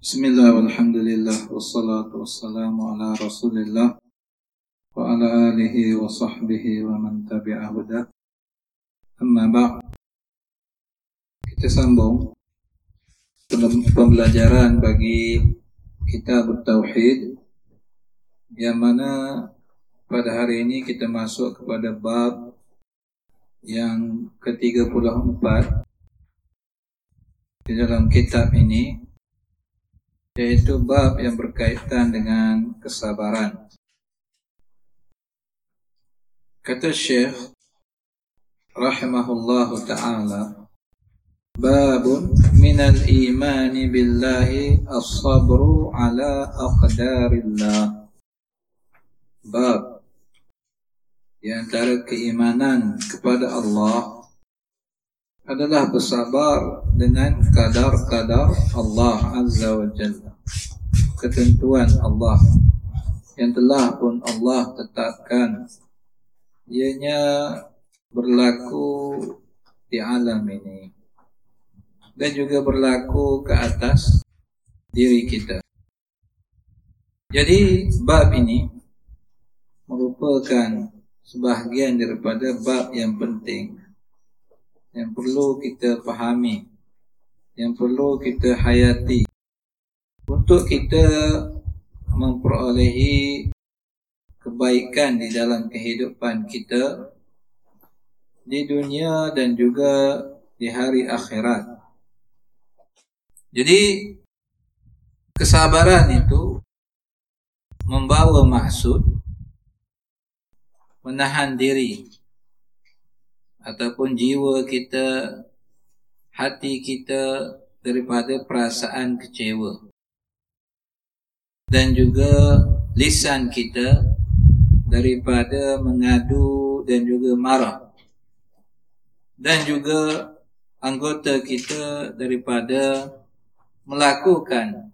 Bismillah walhamdulillah wassalatu wassalamu ala rasulillah wa ala alihi wa sahbihi wa man tabi'a huda. Amma ba' kita sambung pembelajaran bagi kitab Tauhid yang mana pada hari ini kita masuk kepada bab yang ke-34 di dalam kitab ini yaitu bab yang berkaitan dengan kesabaran. Kata Syekh rahimahullahu taala babun minal iman billahi as-sabru ala aqdarillah bab yang antara keimanan kepada Allah adalah bersabar dengan kadar-kadar Allah Azza wa Jalla ketentuan Allah. Yang telah pun Allah tetapkan. Ianya berlaku di alam ini. Dan juga berlaku ke atas diri kita. Jadi bab ini merupakan sebahagian daripada bab yang penting yang perlu kita fahami yang perlu kita hayati untuk kita memperolehi kebaikan di dalam kehidupan kita di dunia dan juga di hari akhirat. Jadi kesabaran itu membawa maksud menahan diri ataupun jiwa kita hati kita daripada perasaan kecewa dan juga lisan kita daripada mengadu dan juga marah dan juga anggota kita daripada melakukan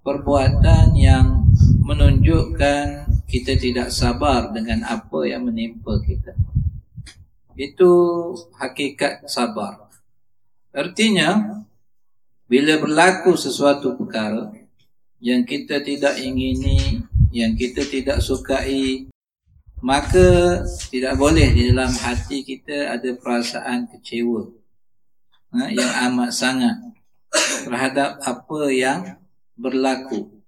perbuatan yang menunjukkan kita tidak sabar dengan apa yang menimpa kita itu hakikat sabar. Artinya, bila berlaku sesuatu perkara yang kita tidak ingini, yang kita tidak sukai, maka tidak boleh di dalam hati kita ada perasaan kecewa ha, yang amat sangat terhadap apa yang berlaku.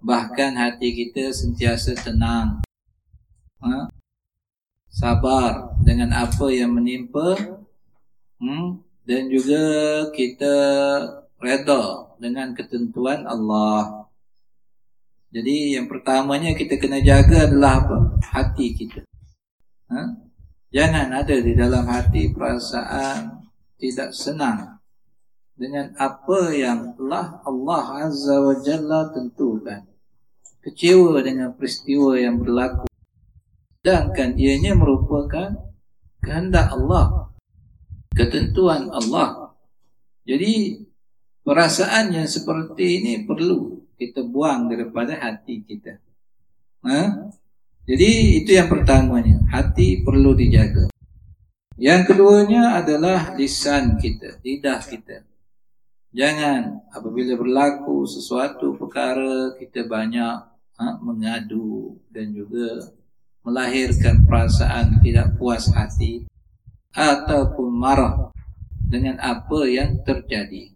Bahkan hati kita sentiasa tenang. Ha, sabar dengan apa yang menimpa hmm, dan juga kita reda dengan ketentuan Allah. Jadi yang pertamanya kita kena jaga adalah apa? Hati kita. Ha? Jangan ada di dalam hati perasaan tidak senang dengan apa yang telah Allah Azza wa Jalla tentukan. Kecewa dengan peristiwa yang berlaku sedangkan ianya merupakan kehendak Allah ketentuan Allah jadi perasaan yang seperti ini perlu kita buang daripada hati kita ha? jadi itu yang pertamanya hati perlu dijaga yang keduanya adalah lisan kita lidah kita jangan apabila berlaku sesuatu perkara kita banyak ha, mengadu dan juga melahirkan perasaan tidak puas hati ataupun marah dengan apa yang terjadi.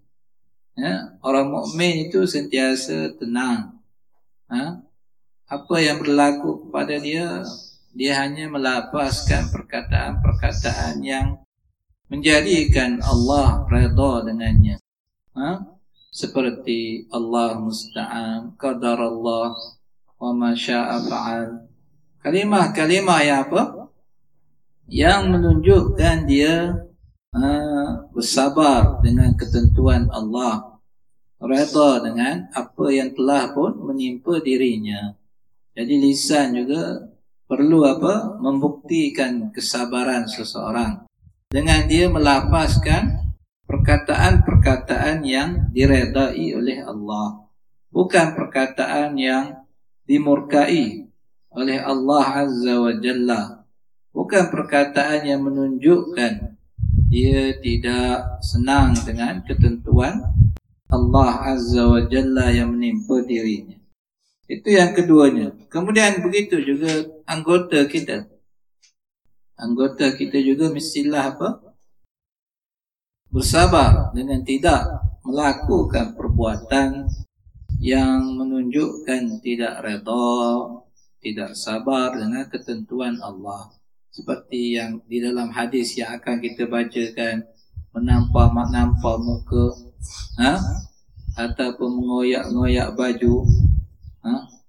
Ya, orang mukmin itu sentiasa tenang. Ha? Apa yang berlaku kepada dia, dia hanya melapaskan perkataan-perkataan yang menjadikan Allah redha dengannya. Ha? Seperti Allah musta'an, qadar Allah, wa ma sya'a fa'al, kalimah-kalimah yang apa? Yang menunjukkan dia uh, bersabar dengan ketentuan Allah. Reda dengan apa yang telah pun menimpa dirinya. Jadi lisan juga perlu apa? Membuktikan kesabaran seseorang. Dengan dia melapaskan perkataan-perkataan yang diredai oleh Allah. Bukan perkataan yang dimurkai oleh Allah Azza wa Jalla bukan perkataan yang menunjukkan dia tidak senang dengan ketentuan Allah Azza wa Jalla yang menimpa dirinya. Itu yang keduanya. Kemudian begitu juga anggota kita. Anggota kita juga mestilah apa? Bersabar dengan tidak melakukan perbuatan yang menunjukkan tidak redha, tidak sabar dengan ketentuan Allah. Seperti yang di dalam hadis yang akan kita bacakan menampar-nampar muka, ha? ataupun mengoyak-ngoyak baju, ha?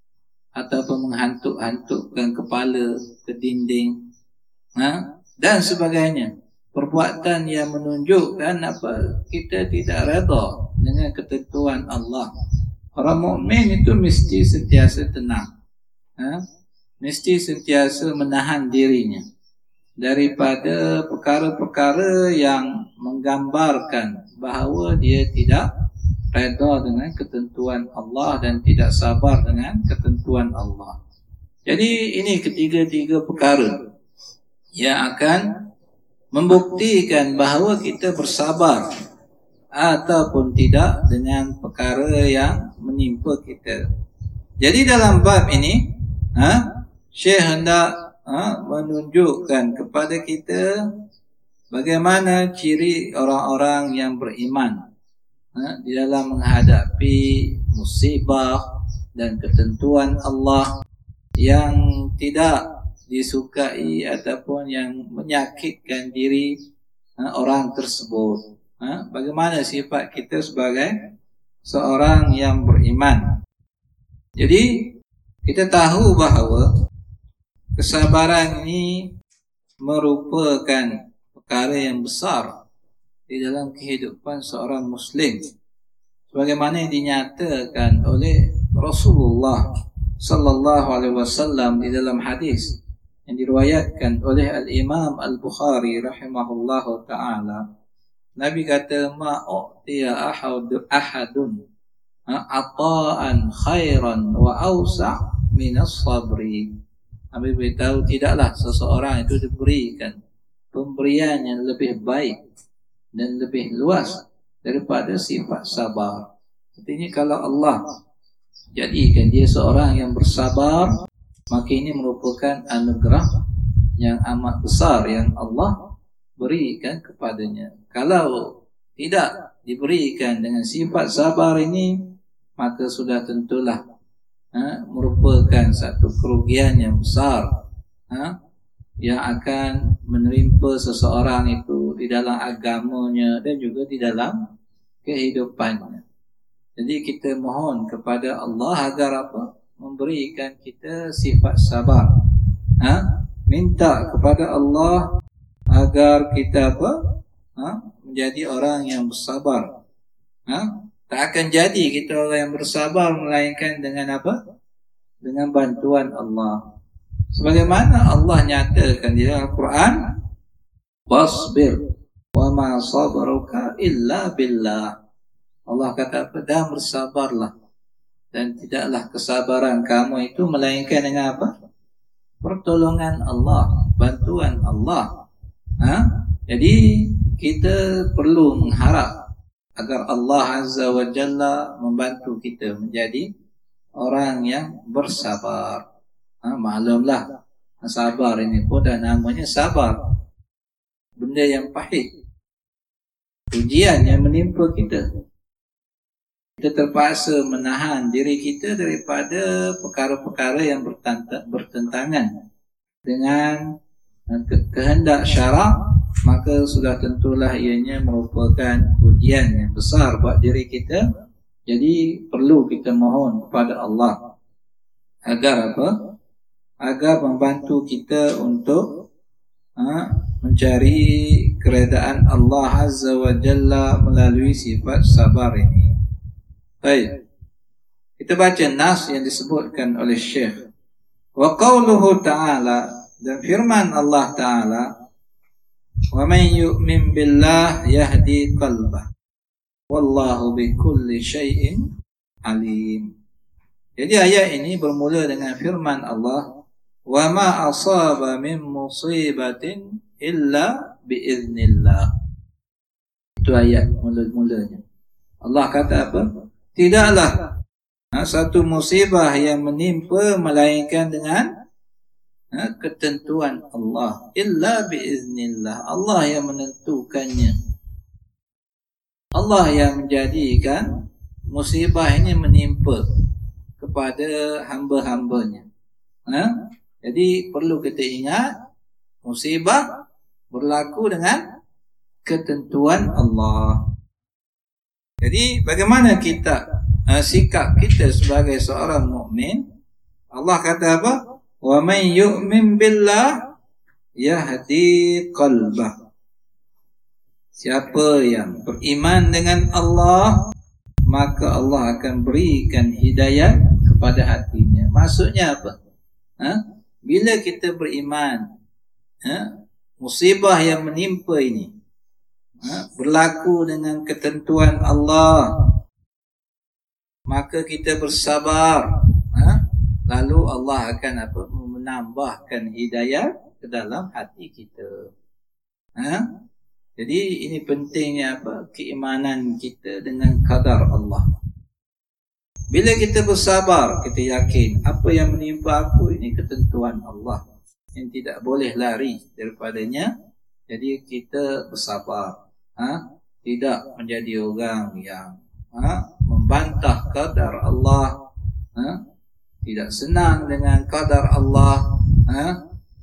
ataupun menghantuk-hantukkan kepala ke dinding ha? dan sebagainya perbuatan yang menunjukkan apa kita tidak redha dengan ketentuan Allah orang mukmin itu mesti sentiasa tenang ha? Mesti sentiasa menahan dirinya daripada perkara-perkara yang menggambarkan bahawa dia tidak reda dengan ketentuan Allah dan tidak sabar dengan ketentuan Allah. Jadi ini ketiga-tiga perkara yang akan membuktikan bahawa kita bersabar ataupun tidak dengan perkara yang menimpa kita. Jadi dalam bab ini, ha, Syekh hendak ha, menunjukkan kepada kita bagaimana ciri orang-orang yang beriman ha, di dalam menghadapi musibah dan ketentuan Allah yang tidak disukai ataupun yang menyakitkan diri ha, orang tersebut. Ha, bagaimana sifat kita sebagai seorang yang beriman? Jadi kita tahu bahawa kesabaran ini merupakan perkara yang besar di dalam kehidupan seorang muslim. Sebagaimana yang dinyatakan oleh Rasulullah sallallahu alaihi wasallam di dalam hadis yang diriwayatkan oleh al-Imam al-Bukhari rahimahullahu taala Nabi kata ma u'tiya ahad ahadun ata'an khairan wa awsa' min as-sabri Nabi beritahu tidaklah seseorang itu diberikan pemberian yang lebih baik dan lebih luas daripada sifat sabar. Artinya kalau Allah jadikan dia seorang yang bersabar, maka ini merupakan anugerah yang amat besar yang Allah berikan kepadanya. Kalau tidak diberikan dengan sifat sabar ini, maka sudah tentulah ha, merupakan satu kerugian yang besar. Ha, yang akan menerima seseorang itu di dalam agamanya dan juga di dalam kehidupannya. Jadi kita mohon kepada Allah agar apa? Memberikan kita sifat sabar. Ha? Minta kepada Allah agar kita apa? Ha? Menjadi orang yang bersabar. Ha? Tak akan jadi kita orang yang bersabar melainkan dengan apa? Dengan bantuan Allah. Sebagaimana Allah nyatakan di dalam Al-Quran Wasbir Wa ma sabruka illa billah Allah kata? Dan bersabarlah Dan tidaklah kesabaran kamu itu Melainkan dengan apa? Pertolongan Allah Bantuan Allah ha? Jadi kita perlu mengharap Agar Allah Azza wa Jalla Membantu kita menjadi Orang yang bersabar. Ha, Maklumlah Sabar ini pun dah namanya sabar. Benda yang pahit. Ujian yang menimpa kita. Kita terpaksa menahan diri kita Daripada perkara-perkara yang bertentangan Dengan ke kehendak syarak Maka sudah tentulah ianya merupakan ujian yang besar buat diri kita Jadi perlu kita mohon kepada Allah Agar apa? agar membantu kita untuk ha, mencari keredaan Allah Azza wa Jalla melalui sifat sabar ini. Baik. Kita baca nas yang disebutkan oleh Syekh. Wa qawluhu ta'ala dan firman Allah Ta'ala Wa man yu'min billah yahdi qalbah. Wallahu bi kulli syai'in alim. Jadi ayat ini bermula dengan firman Allah wa ma asaba min musibatin illa biiznillah. Itu ayat mula-mulanya. Allah kata apa? Tidaklah ha, satu musibah yang menimpa melainkan dengan ha, ketentuan Allah. Illa biiznillah. Allah yang menentukannya. Allah yang menjadikan musibah ini menimpa kepada hamba-hambanya. Ha? Jadi perlu kita ingat musibah berlaku dengan ketentuan Allah. Jadi bagaimana kita uh, sikap kita sebagai seorang mukmin? Allah kata apa? Wa man yu'min billah yahdi qalbah. Siapa yang beriman dengan Allah, maka Allah akan berikan hidayah kepada hatinya. Maksudnya apa? Ha? Bila kita beriman, ha? musibah yang menimpa ini, ha, berlaku dengan ketentuan Allah maka kita bersabar lalu Allah akan apa menambahkan hidayah ke dalam hati kita ha? jadi ini pentingnya apa keimanan kita dengan kadar Allah bila kita bersabar kita yakin apa yang menimpa aku ini ketentuan Allah yang tidak boleh lari daripadanya jadi kita bersabar ha? tidak menjadi orang yang ha? membantah kadar Allah ha? Tidak senang dengan kadar Allah ha?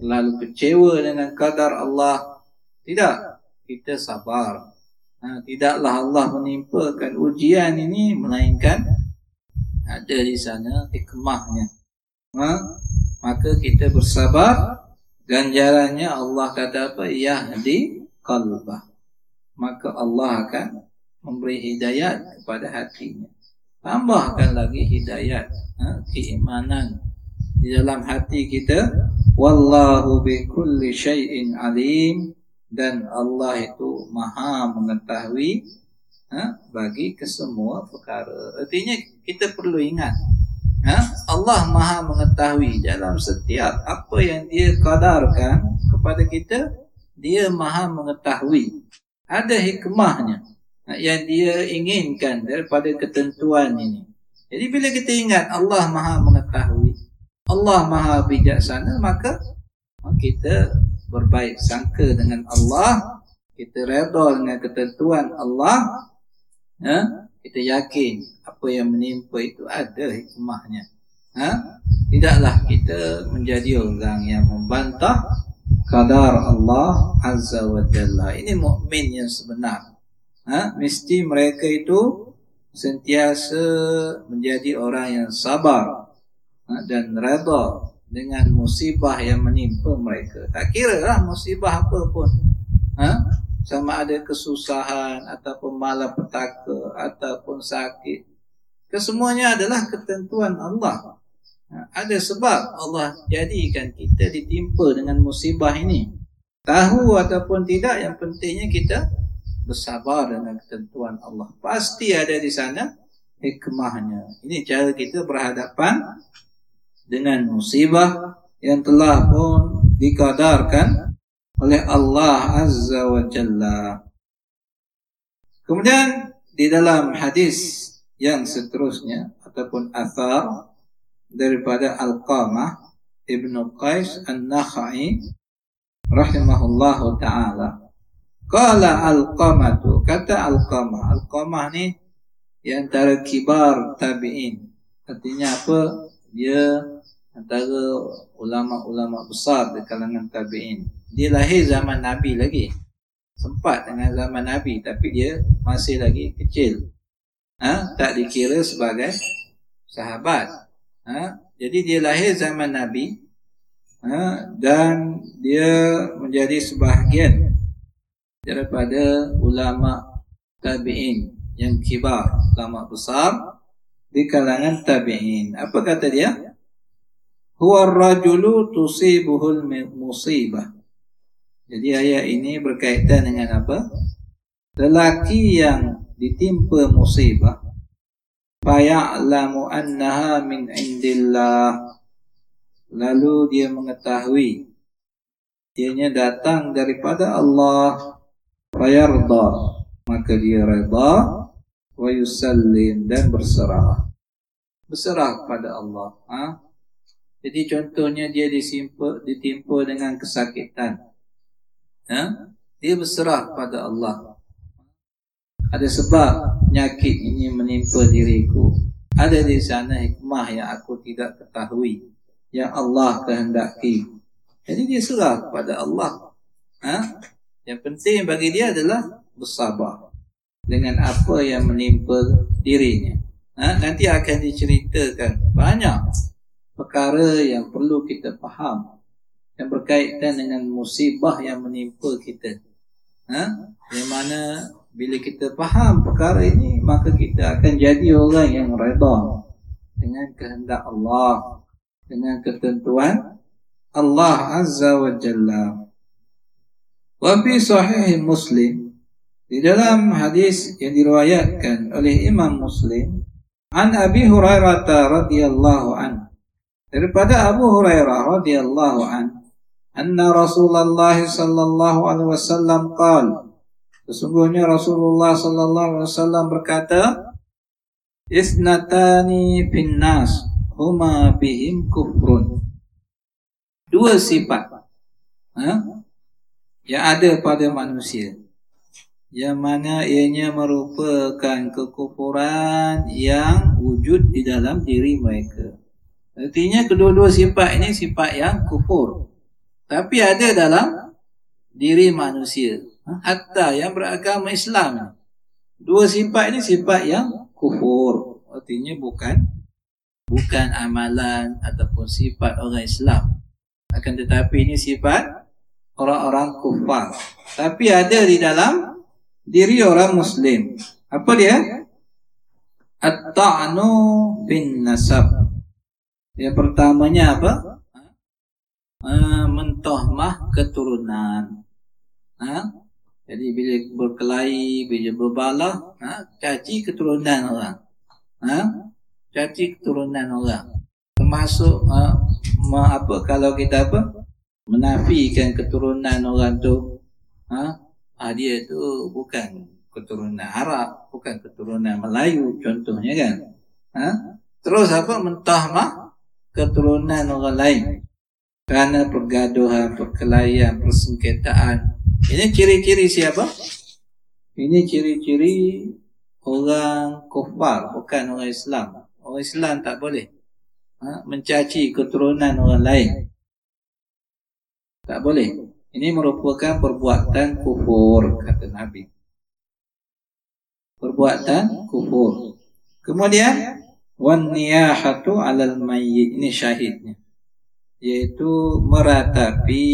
lalu kecewa dengan kadar Allah tidak kita sabar ha? tidaklah Allah menimpakan ujian ini melainkan ada di sana hikmahnya ha? maka kita bersabar ganjarannya Allah kata apa yahdi qalbah maka Allah akan memberi hidayat kepada hatinya. Tambahkan lagi hidayat, ha, keimanan di dalam hati kita. Wallahu bi kulli syai'in alim dan Allah itu maha mengetahui ha, bagi kesemua perkara. Artinya kita perlu ingat ha, Allah maha mengetahui dalam setiap apa yang dia kadarkan kepada kita, dia maha mengetahui ada hikmahnya yang dia inginkan daripada ketentuan ini. Jadi bila kita ingat Allah Maha mengetahui, Allah Maha bijaksana, maka kita berbaik sangka dengan Allah, kita redha dengan ketentuan Allah, ya, kita yakin apa yang menimpa itu ada hikmahnya. Ha? Tidaklah kita menjadi orang yang membantah kadar Allah Azza wa Jalla. Ini mukmin yang sebenar. Ha? Mesti mereka itu sentiasa menjadi orang yang sabar ha? dan redha dengan musibah yang menimpa mereka. Tak kira lah musibah apa pun. Ha? Sama ada kesusahan ataupun malapetaka ataupun sakit. Kesemuanya adalah ketentuan Allah. Ha, ada sebab Allah jadikan kita ditimpa dengan musibah ini. Tahu ataupun tidak yang pentingnya kita bersabar dengan ketentuan Allah. Pasti ada di sana hikmahnya. Ini cara kita berhadapan dengan musibah yang telah pun dikadarkan oleh Allah Azza wa Jalla. Kemudian di dalam hadis yang seterusnya ataupun athar daripada Al-Qamah Ibn Qais An-Nakhai rahimahullahu taala. Qala Al-Qamah tu kata Al-Qamah. Al-Qamah ni di antara kibar tabi'in. Artinya apa? Dia antara ulama-ulama besar di kalangan tabi'in. Dia lahir zaman Nabi lagi. Sempat dengan zaman Nabi tapi dia masih lagi kecil. Ha? Tak dikira sebagai sahabat ha? Jadi dia lahir zaman Nabi ha? Dan dia menjadi sebahagian Daripada ulama tabi'in Yang kibar, ulama besar Di kalangan tabi'in Apa kata dia? Huwa rajulu tusibuhul musibah Jadi ayat ini berkaitan dengan apa? Lelaki yang ditimpa musibah faya'lamu annaha min indillah lalu dia mengetahui ianya datang daripada Allah fayarda maka dia redha wa yusallim dan berserah. Berserah kepada Allah. Ha? Jadi contohnya dia disimpa, ditimpa dengan kesakitan. Ha? Dia berserah kepada Allah. Ada sebab penyakit ini menimpa diriku. Ada di sana hikmah yang aku tidak ketahui. Yang Allah kehendaki. Jadi dia serah kepada Allah. Ha? Yang penting bagi dia adalah bersabar dengan apa yang menimpa dirinya. Ha? Nanti akan diceritakan banyak perkara yang perlu kita faham yang berkaitan dengan musibah yang menimpa kita. Ha? Yang mana bila kita faham perkara ini maka kita akan jadi orang yang redha dengan kehendak Allah dengan ketentuan Allah Azza wa Jalla. Wa fi sahih Muslim di dalam hadis yang diriwayatkan oleh Imam Muslim an Abi Hurairah radhiyallahu an daripada Abu Hurairah radhiyallahu an anna Rasulullah sallallahu alaihi wasallam qaal sesungguhnya Rasulullah sallallahu alaihi wasallam berkata isnatani fin nas huma bihim kufrun. Dua sifat. Ha? Yang ada pada manusia yang mana ianya merupakan kekufuran yang wujud di dalam diri mereka. Artinya kedua-dua sifat ini sifat yang kufur. Tapi ada dalam diri manusia. Ha? Hatta yang beragama Islam. Dua sifat ini sifat yang kufur. Artinya bukan bukan amalan ataupun sifat orang Islam. Akan tetapi ini sifat orang-orang kufar. Tapi ada di dalam diri orang muslim. Apa dia? At-ta'nu bin nasab. Yang pertamanya apa? Uh, mentohmah keturunan. Ha? Jadi bila berkelahi, bila berbalah, ha? caci keturunan orang. Ha? Caci keturunan orang. Termasuk uh, apa kalau kita apa? Menafikan keturunan orang tu ha? ha dia tu bukan keturunan Arab bukan keturunan Melayu contohnya kan? Ha? terus apa? Mentahmah keturunan orang lain. Kerana pergaduhan perkelahian persengketaan. Ini ciri-ciri siapa? Ini ciri-ciri orang kufar bukan orang Islam. Orang Islam tak boleh ha? mencaci keturunan orang lain tak boleh. Ini merupakan perbuatan kufur kata Nabi. Perbuatan kufur. Kemudian wan niyahatu 'alal mayyit ini syahidnya. Yaitu meratapi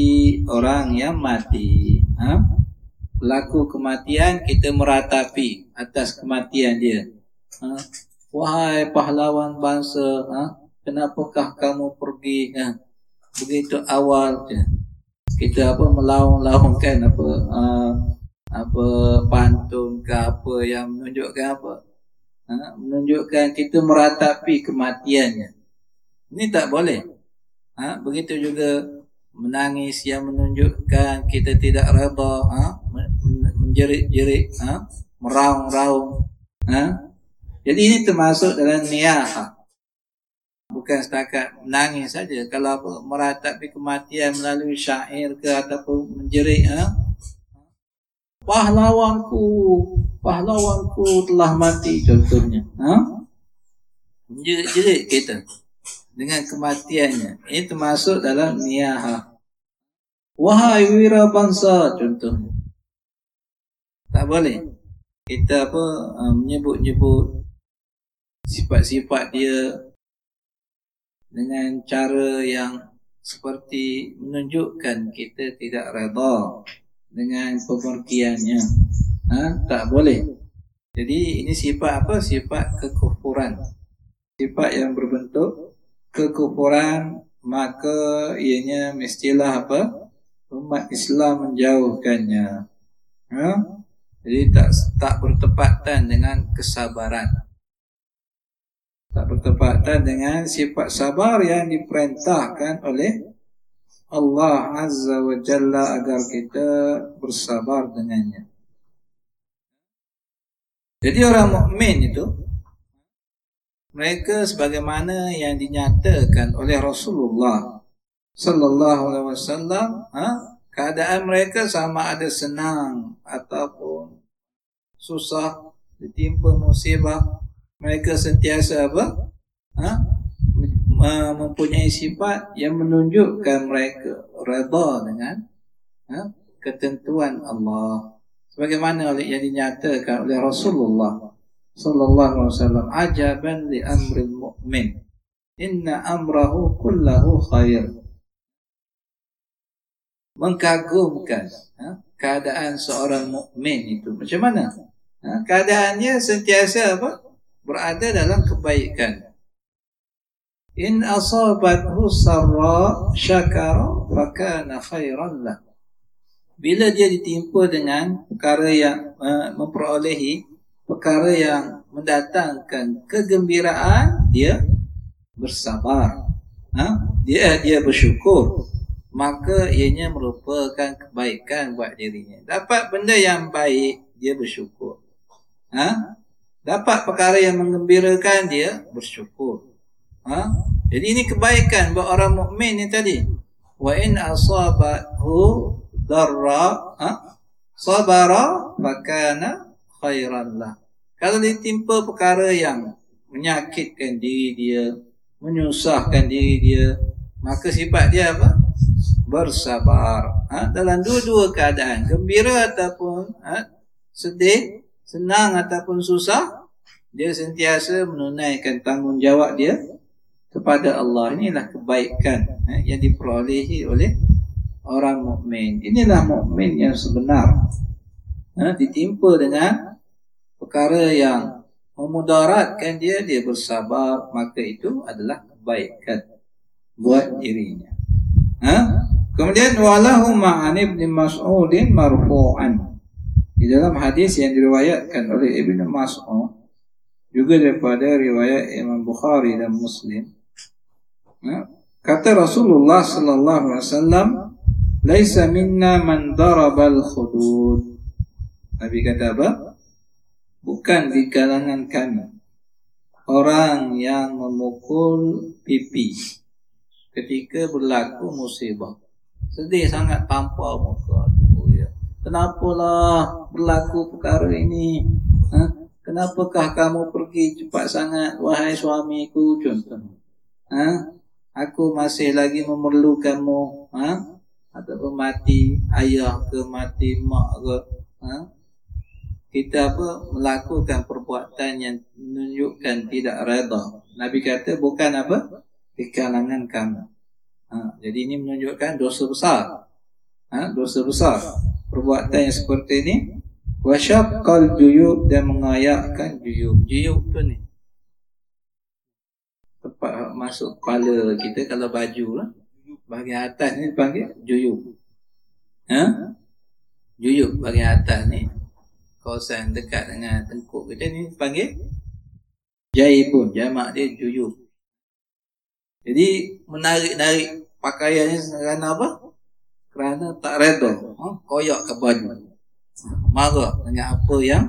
orang yang mati. Ha? Pelaku kematian kita meratapi atas kematian dia. Ha? Wahai pahlawan bangsa, ha? kenapakah kamu pergi ha? begitu awal? Ya? Kita apa melaung-laungkan apa uh, apa pantun ke apa yang menunjukkan apa ha? menunjukkan kita meratapi kematiannya ini tak boleh ha? begitu juga menangis yang menunjukkan kita tidak reda ha? menjerit-jerit ha? meraung-raung ha? jadi ini termasuk dalam niyah bukan setakat menangis saja. Kalau apa meratapi kematian melalui syair ke ataupun menjerit ha? pahlawanku pahlawanku telah mati contohnya ha? menjerit-jerit kita dengan kematiannya. Ini termasuk dalam niyaha wahai wira bangsa contohnya. Tak boleh. Kita apa uh, menyebut-nyebut sifat-sifat dia dengan cara yang seperti menunjukkan kita tidak reda dengan pemergiannya. Ha? Tak boleh. Jadi ini sifat apa? Sifat kekufuran. Sifat yang berbentuk kekufuran maka ianya mestilah apa? Umat Islam menjauhkannya. Ha? Jadi tak tak bertepatan dengan kesabaran tak bertepatan dengan sifat sabar yang diperintahkan oleh Allah Azza wa Jalla agar kita bersabar dengannya. Jadi orang mukmin itu mereka sebagaimana yang dinyatakan oleh Rasulullah sallallahu alaihi wasallam, ha? keadaan mereka sama ada senang ataupun susah ditimpa musibah mereka sentiasa apa? Ha? mempunyai sifat yang menunjukkan mereka redha dengan ha? ketentuan Allah. Sebagaimana oleh yang dinyatakan oleh Rasulullah sallallahu alaihi wasallam ajaban li amril mu'min. Inna amrahu kullahu khair. Mengagumkan ha, keadaan seorang mukmin itu. Macam mana? Ha, keadaannya sentiasa apa berada dalam kebaikan in asabathu sarra syakara fakana khairan lah bila dia ditimpa dengan perkara yang uh, memperolehi perkara yang mendatangkan kegembiraan dia bersabar ha? dia dia bersyukur maka ianya merupakan kebaikan buat dirinya. Dapat benda yang baik, dia bersyukur. Ha? Dapat perkara yang menggembirakan dia bersyukur. Ha? Jadi ini kebaikan buat orang mukmin ni tadi. Wa in asabahu darra, ha? sabara fakana khairan lah. Kalau ditimpa perkara yang menyakitkan diri dia, menyusahkan diri dia, maka sifat dia apa? bersabar ha? dalam dua-dua keadaan gembira ataupun ha? sedih senang ataupun susah dia sentiasa menunaikan tanggungjawab dia kepada Allah inilah kebaikan ha? yang diperolehi oleh orang mukmin inilah mukmin yang sebenar ha? ditimpa dengan perkara yang memudaratkan dia dia bersabar maka itu adalah kebaikan buat dirinya ha? Kemudian walahu ma'an ibn Mas'udin marfu'an. Di dalam hadis yang diriwayatkan oleh Ibn Mas'ud juga daripada riwayat Imam Bukhari dan Muslim. Ya, kata Rasulullah sallallahu alaihi wasallam, "Laisa minna man daraba al-khudud." Nabi kata apa? Bukan di kalangan kami orang yang memukul pipi ketika berlaku musibah. Sedih sangat tanpa muka. Kenapalah berlaku perkara ini? Ha? Kenapakah kamu pergi cepat sangat wahai suamiku contoh? Ha? Aku masih lagi memerlukanmu. Ha? Ataupun mati ayah ke mati mak ke? Ha? Kita apa melakukan perbuatan yang menunjukkan tidak reda. Nabi kata bukan apa di kalangan kamu. Ha, jadi ini menunjukkan dosa besar. Ha, dosa besar. Perbuatan yang seperti ini. Wasyaqqal juyub dan mengayakkan juyub. Juyub tu ni. Tempat masuk kepala kita kalau baju lah. Bahagian atas ni dipanggil juyub. Ha? Juyub bahagian atas ni. Kawasan dekat dengan tengkuk kita ni dipanggil jaibun. Jamak dia juyub. Jadi menarik-narik pakaiannya kerana apa? Kerana tak reda, ha? koyak ke baju. Marah dengan apa yang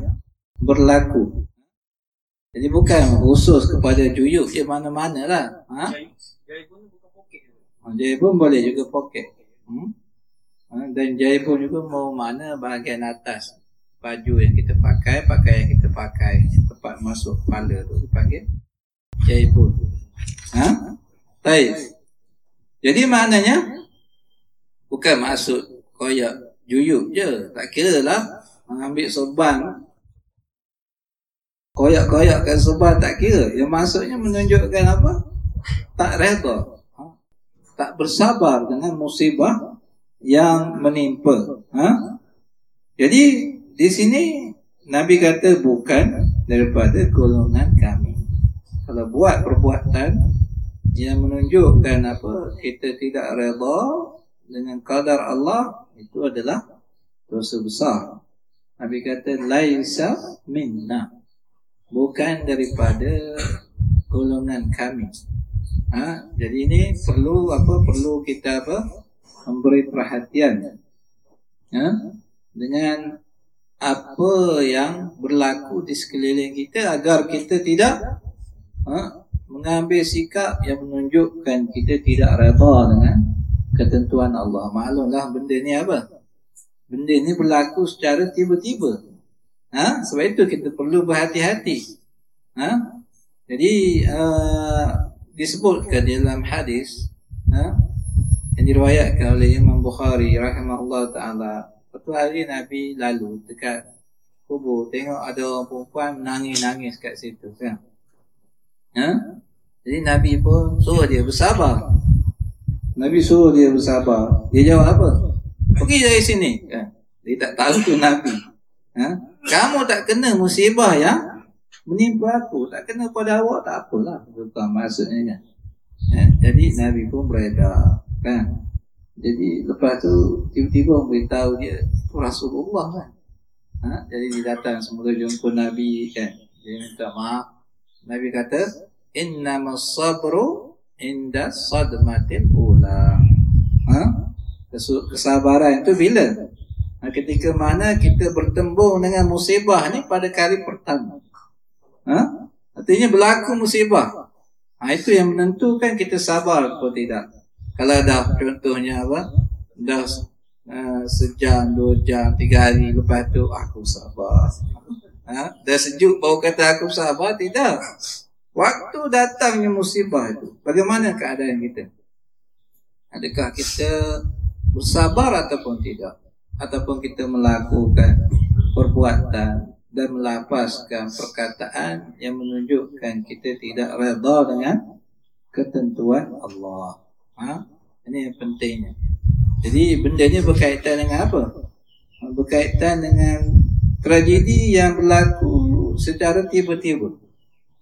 berlaku. Jadi bukan khusus kepada juyuk je mana-mana lah. Ha? Jaya pun boleh juga poket. Hmm? Ha? Dan jaya pun juga mau mana bahagian atas baju yang kita pakai, pakai yang kita pakai. Tempat masuk kepala tu dipanggil jaya pun. Ha? Baik. Jadi maknanya bukan maksud koyak juyuk je. Tak kira lah mengambil sorban. Koyak-koyak kan sorban tak kira. Yang maksudnya menunjukkan apa? Tak reda. Ha? Tak bersabar dengan musibah yang menimpa. Ha? Jadi di sini Nabi kata bukan daripada golongan kami. Kalau buat perbuatan yang menunjukkan apa kita tidak redha dengan qadar Allah itu adalah dosa besar. Nabi kata laisa minna bukan daripada golongan kami. Ha? jadi ini perlu apa perlu kita apa memberi perhatian ha? dengan apa yang berlaku di sekeliling kita agar kita tidak ha, mengambil sikap yang menunjukkan kita tidak reda dengan ketentuan Allah. Maklumlah benda ni apa? Benda ni berlaku secara tiba-tiba. Ha? Sebab itu kita perlu berhati-hati. Ha? Jadi uh, disebutkan dalam hadis ha? yang diriwayatkan oleh Imam Bukhari rahimahullah taala satu hari Nabi lalu dekat kubur tengok ada orang perempuan menangis-nangis kat situ kan. Ha? Jadi Nabi pun suruh dia bersabar. Nabi suruh dia bersabar. Dia jawab apa? Pergi dari sini. Kan? Dia tak tahu tu Nabi. Ha? Kamu tak kena musibah yang menimpa aku. Tak kena pada awak tak apalah. Bukan maksudnya. Ha? Jadi Nabi pun beredar. Kan? Jadi lepas tu tiba-tiba orang beritahu dia itu Rasulullah kan. Ha? Jadi dia datang semula jumpa Nabi kan. Dia minta maaf. Nabi kata, Inna sabru inda sadmatil ula. Ha? Kesabaran itu bila? Ha, ketika mana kita bertembung dengan musibah ni pada kali pertama. Ha? Artinya berlaku musibah. Ha, itu yang menentukan kita sabar atau tidak. Kalau dah contohnya apa Dah uh, sejam, dua jam, tiga hari lepas tu aku sabar ha? Dah sejuk baru kata aku sabar Tidak Waktu datangnya musibah itu Bagaimana keadaan kita Adakah kita bersabar ataupun tidak Ataupun kita melakukan perbuatan dan melapaskan perkataan yang menunjukkan kita tidak reda dengan ketentuan Allah. Ha? Ini yang pentingnya. Jadi benda ni berkaitan dengan apa? Berkaitan dengan tragedi yang berlaku secara tiba-tiba.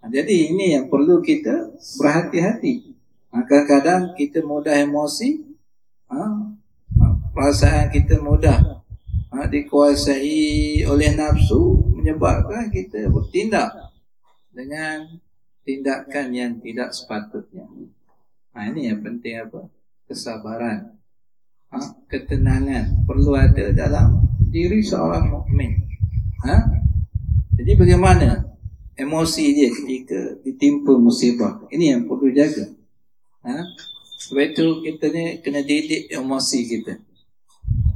Ha, jadi ini yang perlu kita berhati-hati. Ha, kadang-kadang kita mudah emosi. Perasaan kita mudah dikuasai oleh nafsu menyebabkan kita bertindak dengan tindakan yang tidak sepatutnya. Ha, ini yang penting apa? Kesabaran. Ha, ketenangan perlu ada dalam diri seorang mukmin. Ha? Jadi bagaimana emosi dia ketika ditimpa musibah? Ini yang perlu jaga. Ha? Sebab itu kita ni kena didik emosi kita.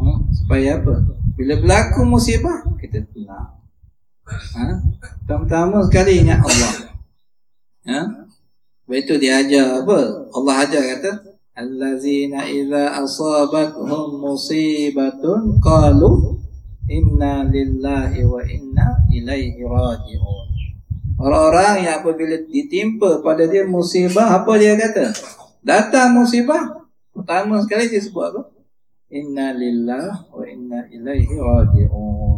Ha? Supaya apa? Bila berlaku musibah, kita tenang. Ha? Pertama-tama sekali ingat Allah. Ha? Sebab itu dia ajar apa? Allah ajar kata Allazina idza asabathum musibatun qalu inna lillahi wa inna ilaihi raji'un. Orang-orang yang apabila ditimpa pada dia musibah apa dia kata? Datang musibah pertama sekali dia sebut apa? Inna lillahi wa inna ilaihi raji'un.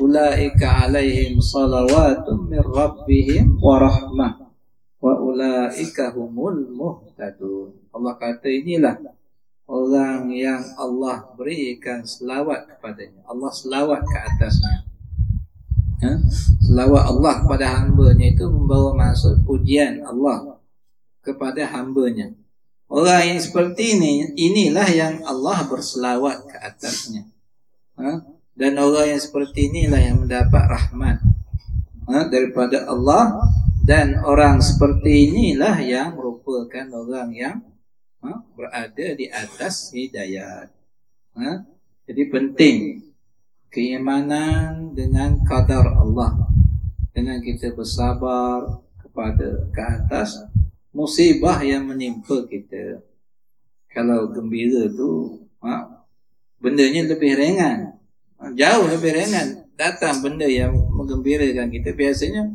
Ulaika alaihim salawatun min rabbihim wa rahmah wa ulaika humul muhtadun. Allah kata inilah orang yang Allah berikan selawat kepadanya. Allah selawat ke atasnya. Ha? Selawat Allah kepada hamba-Nya itu membawa maksud pujian Allah kepada hamba-Nya. Orang yang seperti ini, inilah yang Allah berselawat ke atasnya. Ha? Dan orang yang seperti inilah yang mendapat rahmat ha? daripada Allah dan orang seperti inilah yang merupakan orang yang ha, berada di atas hidayat. Ha? Jadi penting keimanan dengan kadar Allah. Dengan kita bersabar kepada ke atas musibah yang menimpa kita. Kalau gembira tu ha, bendanya lebih ringan. Ha, jauh lebih ringan. Datang benda yang menggembirakan kita biasanya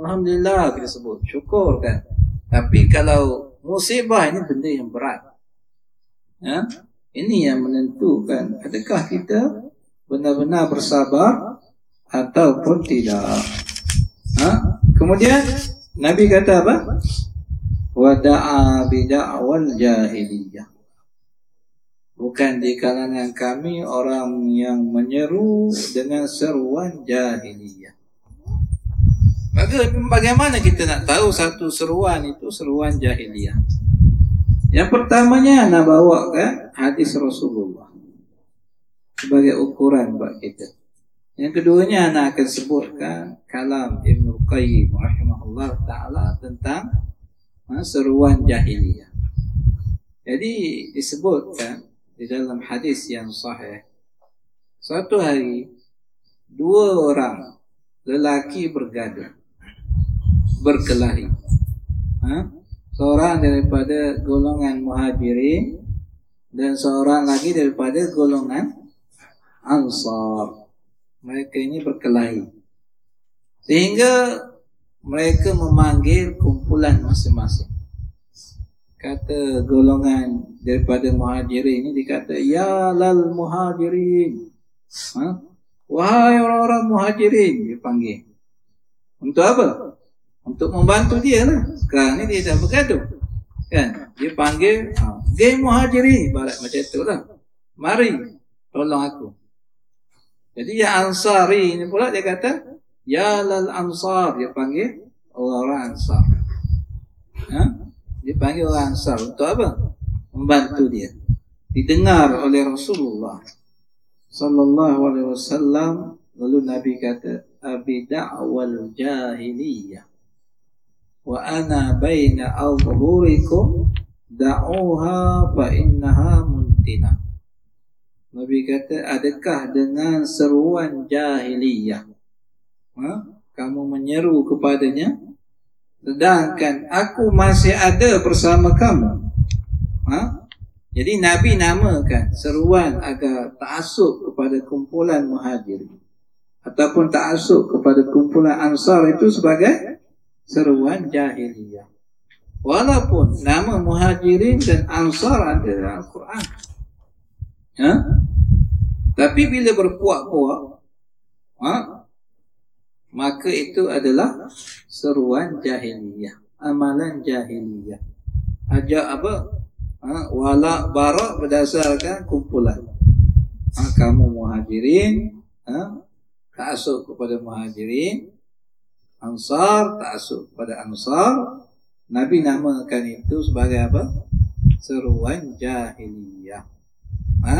Alhamdulillah kita sebut syukur kan tapi kalau musibah ini benda yang berat ya? ini yang menentukan adakah kita benar-benar bersabar ataupun tidak. Ha? kemudian Nabi kata apa? Wada'a bida'wal jahiliyah. Bukan di kalangan kami orang yang menyeru dengan seruan jahiliyah. Maka bagaimana kita nak tahu satu seruan itu seruan jahiliyah? Yang pertamanya nak bawa kan hadis Rasulullah sebagai ukuran buat kita. Yang keduanya anak akan sebutkan kalam Ibn Qayyim rahimahullah ta'ala tentang ha, seruan jahiliyah. Jadi disebutkan di dalam hadis yang sahih suatu hari dua orang lelaki bergaduh berkelahi. Ha? Seorang daripada golongan muhajirin dan seorang lagi daripada golongan ansar. Mereka ini berkelahi. Sehingga mereka memanggil kumpulan masing-masing. Kata golongan daripada muhajirin ini dikata ya lal muhajirin. Ha? wahai orang-orang muhajirin dipanggil untuk apa? Untuk membantu dia lah. Sekarang ni dia dah bergaduh kan? Dia panggil ha, geng muhajirin. Barat macam tu lah mari tolong aku jadi ya Ansari ini pula dia kata Ya lal Ansar dia panggil orang Ansar. Ha? Dia panggil orang Ansar untuk apa? Membantu dia. Didengar oleh Rasulullah sallallahu alaihi wasallam lalu Nabi kata abi da'wal jahiliyah wa ana baina adhhurikum da'uha fa innaha muntinah Nabi kata, adakah dengan seruan jahiliyah? Ha? Kamu menyeru kepadanya? Sedangkan aku masih ada bersama kamu. Ha? Jadi Nabi namakan seruan agar ta'asuk kepada kumpulan muhajir. Ataupun ta'asuk kepada kumpulan ansar itu sebagai seruan jahiliyah. Walaupun nama muhajirin dan ansar ada dalam Al-Quran. Ha? Tapi bila berpuak-puak, ha? maka itu adalah seruan jahiliyah, amalan jahiliyah. Ajak apa? Ha? Walak barak berdasarkan kumpulan. Ha? Kamu muhajirin, ha? ta'asuk kepada muhajirin, ansar, ta'asuk kepada ansar. Nabi namakan itu sebagai apa? Seruan jahiliyah. Ha?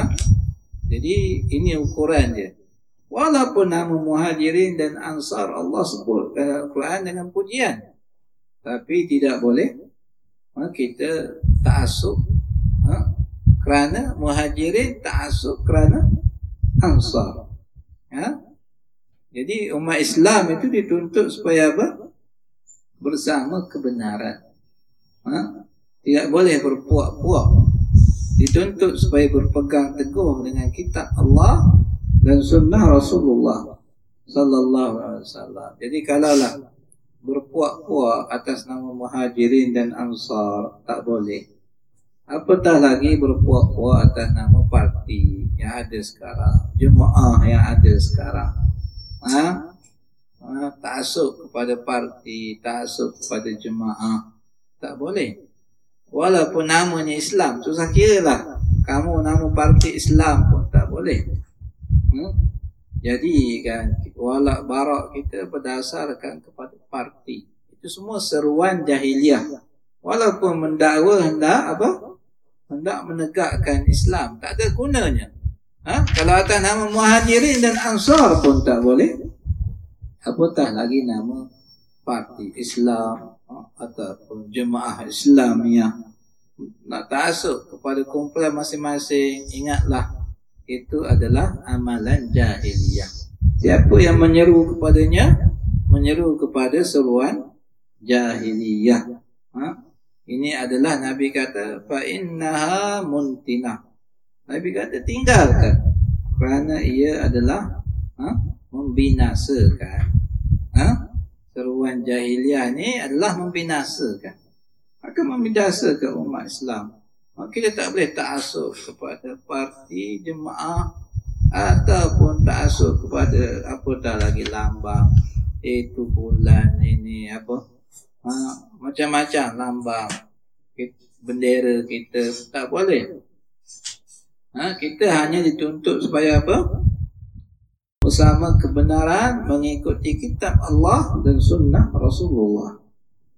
Jadi ini ukuran dia. Walaupun nama muhajirin dan ansar Allah sebut dalam Al-Quran dengan pujian. Tapi tidak boleh ha, kita ta'asuk. Ha? Kerana muhajirin ta'asuk kerana ansar. Ha? Jadi umat Islam itu dituntut supaya apa? Bersama kebenaran. Ha? Tidak boleh berpuak-puak dituntut supaya berpegang teguh dengan kitab Allah dan sunnah Rasulullah sallallahu alaihi wasallam. Jadi kalaulah berpuak-puak atas nama muhajirin dan ansar tak boleh. Apatah lagi berpuak-puak atas nama parti yang ada sekarang, jemaah yang ada sekarang. Ha? Ha? Taksub kepada parti, taksub kepada jemaah. Tak boleh. Walaupun namanya Islam Susah kira lah. Kamu nama parti Islam pun tak boleh. Hmm? Jadi kan Walak barak kita berdasarkan kepada parti. Itu semua seruan jahiliah. Walaupun mendakwa hendak apa? Hendak menegakkan Islam. Tak ada gunanya. Ha? Kalau atas nama muhajirin dan ansar pun tak boleh. Apatah lagi nama parti Islam ataupun jemaah Islamiah nak taksub kepada kumpulan masing-masing ingatlah itu adalah amalan jahiliyah. Siapa yang menyeru kepadanya? Menyeru kepada seruan jahiliyah. Ha? ini adalah Nabi kata fa innaha muntinah. Nabi kata tinggalkan. Kerana ia adalah ha? membinasakan. Ha? Seruan jahiliah ni adalah membinasakan. Akan membinasakan umat Islam. Kita tak boleh ta'asuk kepada parti jemaah ataupun ta'asuk kepada apa dah lagi lambang. Itu bulan ini apa? Ha, macam-macam lambang bendera kita. Tak boleh. Ha, kita hanya dituntut supaya apa bersama kebenaran mengikuti kitab Allah dan sunnah Rasulullah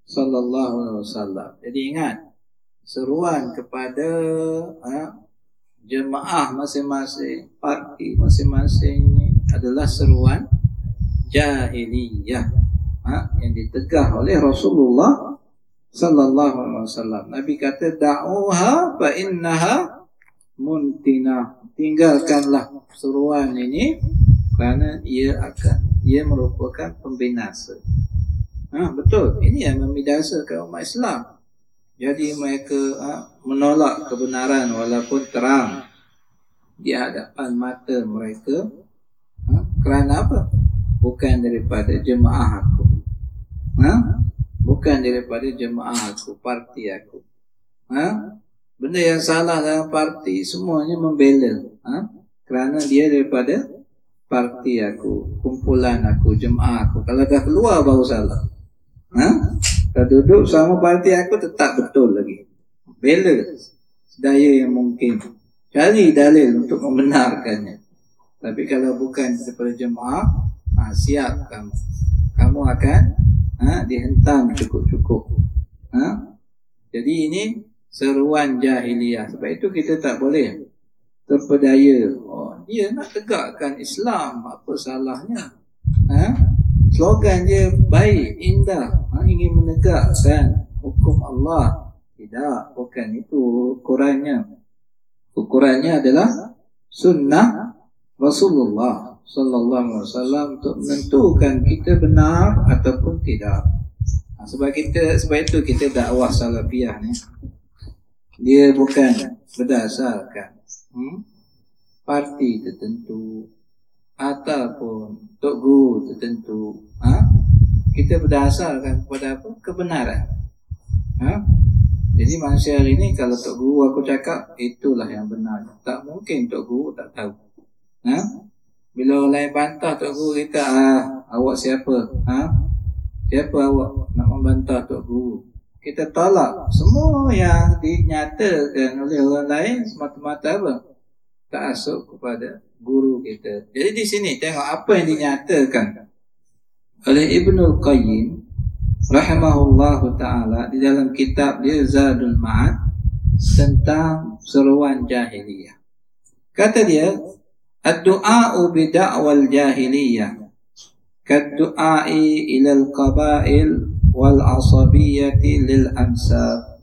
sallallahu alaihi wasallam. Jadi ingat seruan kepada ha, jemaah masing-masing, parti masing-masing adalah seruan jahiliyah ha? yang ditegah oleh Rasulullah sallallahu alaihi wasallam. Nabi kata da'uha fa innaha muntina. Tinggalkanlah seruan ini kerana ia akan ia merupakan pembinasa. Ha, betul. Ini yang membinasakan umat Islam. Jadi mereka ha, menolak kebenaran walaupun terang di hadapan mata mereka. Ha, kerana apa? Bukan daripada jemaah aku. Ha? Bukan daripada jemaah aku, parti aku. Ha? Benda yang salah dalam parti semuanya membela. Ha? Kerana dia daripada parti aku, kumpulan aku, jemaah aku. Kalau dah keluar baru salah. Ha? Kalau duduk sama parti aku tetap betul lagi. Bela sedaya yang mungkin. Cari dalil untuk membenarkannya. Tapi kalau bukan daripada jemaah, ha, siap kamu. Kamu akan ha, dihentam cukup-cukup. Ha? Jadi ini seruan jahiliyah. Sebab itu kita tak boleh terpedaya. Oh, dia nak tegakkan Islam. Apa salahnya? Ha? Slogan dia baik, indah. Ha? Ingin menegakkan hukum Allah. Tidak, bukan itu ukurannya. Ukurannya adalah sunnah Rasulullah sallallahu alaihi wasallam untuk menentukan kita benar ataupun tidak. Ha, sebab kita sebab itu kita dakwah salafiyah ni dia bukan berdasarkan hmm, parti tertentu ataupun tok guru tertentu ha? kita berdasarkan kepada apa kebenaran ha? jadi manusia hari ini kalau tok guru aku cakap itulah yang benar tak mungkin tok guru tak tahu ha? bila orang lain bantah tok guru kita ah, awak siapa ha? siapa awak nak membantah tok guru kita tolak semua yang dinyatakan oleh orang lain semata-mata apa? Tak kepada guru kita. Jadi di sini tengok apa yang dinyatakan oleh Ibnul Qayyim rahimahullahu taala di dalam kitab dia Zadul Ma'ad tentang seruan jahiliyah. Kata dia, "Ad-du'a'u bi da'wal jahiliyah kad-du'a'i ila al-qaba'il wal asabiyati lil ansab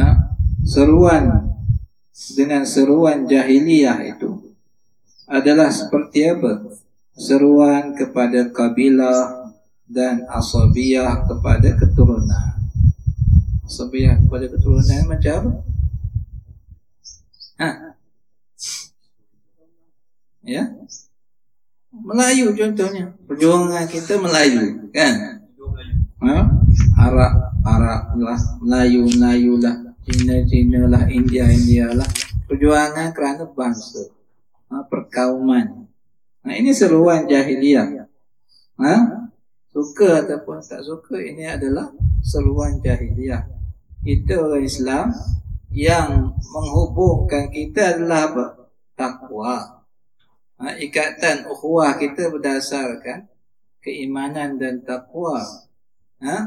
ha? seruan dengan seruan jahiliyah itu adalah seperti apa? Seruan kepada kabilah dan asabiyah kepada keturunan. Asabiyah kepada keturunan macam apa? Ha? ya? Melayu contohnya. Perjuangan kita Melayu kan ha? Arab Arab lah Melayu Melayu lah Cina Cina lah India India lah perjuangan kerana bangsa ha? perkauman nah ha, ini seruan jahiliah ha? suka ataupun tak suka ini adalah seruan jahiliah itu orang Islam yang menghubungkan kita adalah apa? takwa ha? ikatan ukhuwah kita berdasarkan keimanan dan takwa ha?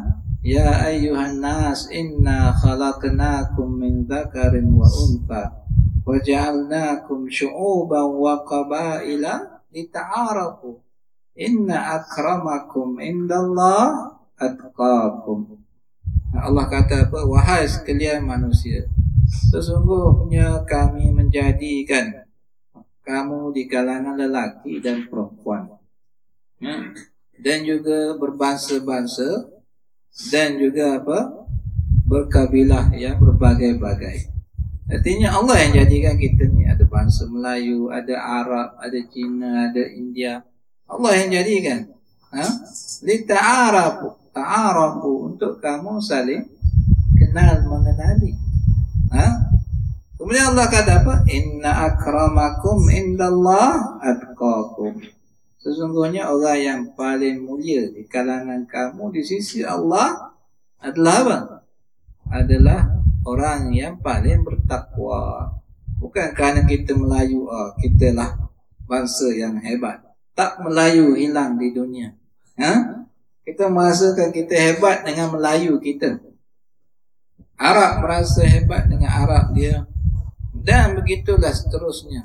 Ya ayuhan nas inna khalaqnakum min dhakarin wa untha wa ja'alnakum syu'uban wa qabaila lita'arafu inna akramakum indallah atqakum Allah kata apa wahai sekalian manusia sesungguhnya kami menjadikan kamu di kalangan lelaki dan perempuan hmm? dan juga berbangsa-bangsa dan juga apa berkabilah ya berbagai-bagai. Artinya Allah yang jadikan kita ni ada bangsa Melayu, ada Arab, ada Cina, ada India. Allah yang jadikan. Ha? Li ta'arafu, ta'arafu untuk kamu saling kenal mengenali. Ha? Kemudian Allah kata apa? Inna akramakum indallah atqakum. Sesungguhnya orang yang paling mulia di kalangan kamu di sisi Allah adalah apa? Adalah orang yang paling bertakwa. Bukan kerana kita Melayu, oh, kita lah bangsa yang hebat. Tak Melayu hilang di dunia. Ha? Kita merasakan kita hebat dengan Melayu kita. Arab merasa hebat dengan Arab dia. Dan begitulah seterusnya.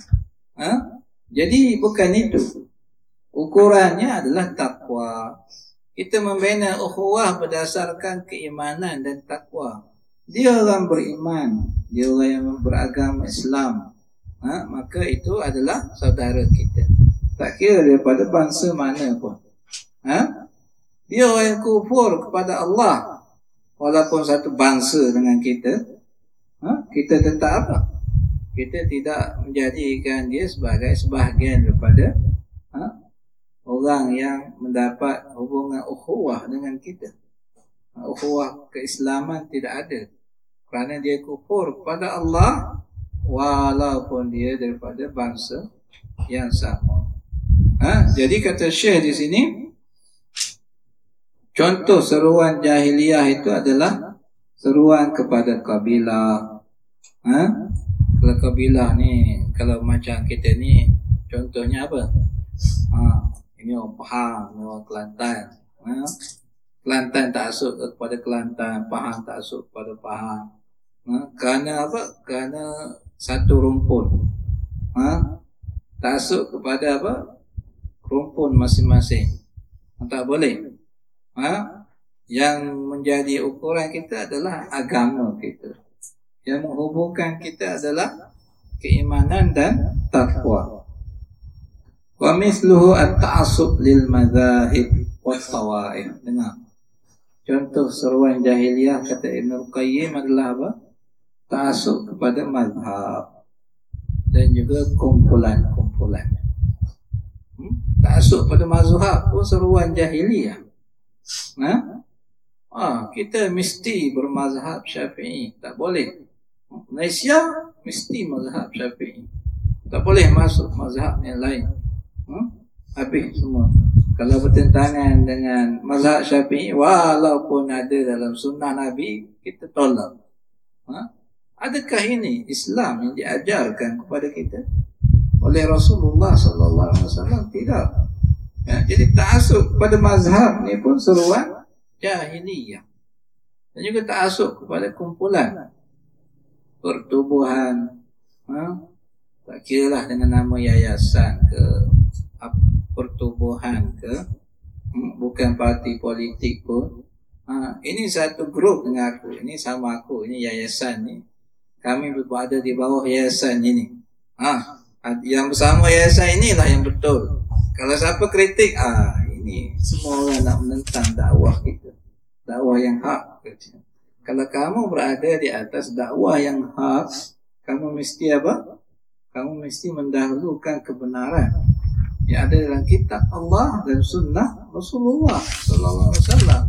Ha? Jadi bukan itu. Ukurannya adalah takwa. Kita membina ukhuwah berdasarkan keimanan dan takwa. Dia orang beriman, dia orang yang beragama Islam. Ha? Maka itu adalah saudara kita. Tak kira daripada bangsa mana pun. Ha? Dia orang yang kufur kepada Allah. Walaupun satu bangsa dengan kita. Ha? Kita tetap apa? Kita tidak menjadikan dia sebagai sebahagian daripada? Orang yang mendapat hubungan ukhuwah dengan kita. Ukhuwah keislaman tidak ada. Kerana dia kufur kepada Allah walaupun dia daripada bangsa yang sama. Ha? Jadi kata Syekh di sini contoh seruan jahiliyah itu adalah seruan kepada kabilah. Ha? Kalau kabilah ni kalau macam kita ni contohnya apa? Ha, ini orang Pahang, orang Kelantan. Ha? Kelantan tak asuk kepada Kelantan, Pahang tak asuk kepada Pahang. Ha? Kerana apa? Kerana satu rumpun. Ha? Tak asuk kepada apa? Rumpun masing-masing. Tak boleh. Ha? Yang menjadi ukuran kita adalah agama kita. Yang menghubungkan kita adalah keimanan dan takwa. Wa misluhu at-ta'assub lil madzahib wa tawaif. Dengar. Contoh seruan jahiliyah kata Ibn Qayyim adalah apa? Ta'assub kepada mazhab dan juga kumpulan-kumpulan. Hmm? Ta'assub pada mazhab pun seruan jahiliyah. Ha? Ah, kita mesti bermazhab Syafi'i. Tak boleh. Malaysia mesti mazhab Syafi'i. Tak boleh masuk mazhab yang lain hmm? habis semua. Kalau bertentangan dengan mazhab syafi'i walaupun ada dalam sunnah Nabi kita tolak. Ha? adakah ini Islam yang diajarkan kepada kita? Oleh Rasulullah sallallahu alaihi wasallam? Tidak. Ya, jadi ta'asuk pada mazhab ni pun seruan jahiliyah. Dan juga ta'asuk kepada kumpulan pertubuhan. Ha? tak kira lah dengan nama yayasan ke pertubuhan ke hmm, bukan parti politik pun. Ha, ini satu grup dengan aku. Ini sama aku. Ini yayasan ni. Kami berada di bawah yayasan ini. Ha, yang bersama yayasan inilah yang betul. Kalau siapa kritik ah ini semua orang nak menentang dakwah kita. Dakwah yang hak kalau kamu berada di atas dakwah yang hak kamu mesti apa? Kamu mesti mendahulukan kebenaran yang ada dalam kitab Allah dan sunnah Rasulullah sallallahu alaihi wasallam.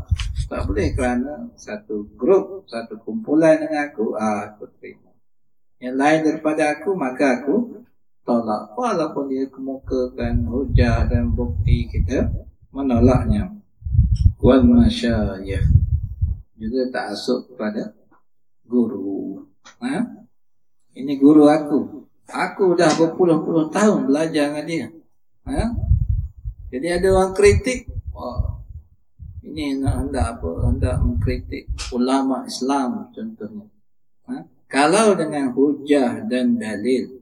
Tak boleh kerana satu grup, satu kumpulan dengan aku, ah, aku terima. Yang lain daripada aku, maka aku tolak. Walaupun dia kemukakan hujah dan bukti kita menolaknya. Wal masyayikh juga tak asuk kepada guru. Ha? Ini guru aku. Aku dah berpuluh-puluh tahun belajar dengan dia. Ha? Jadi ada orang kritik, oh, ini nak hendak apa? Hendak mengkritik ulama Islam contohnya. Ha? Kalau dengan hujah dan dalil,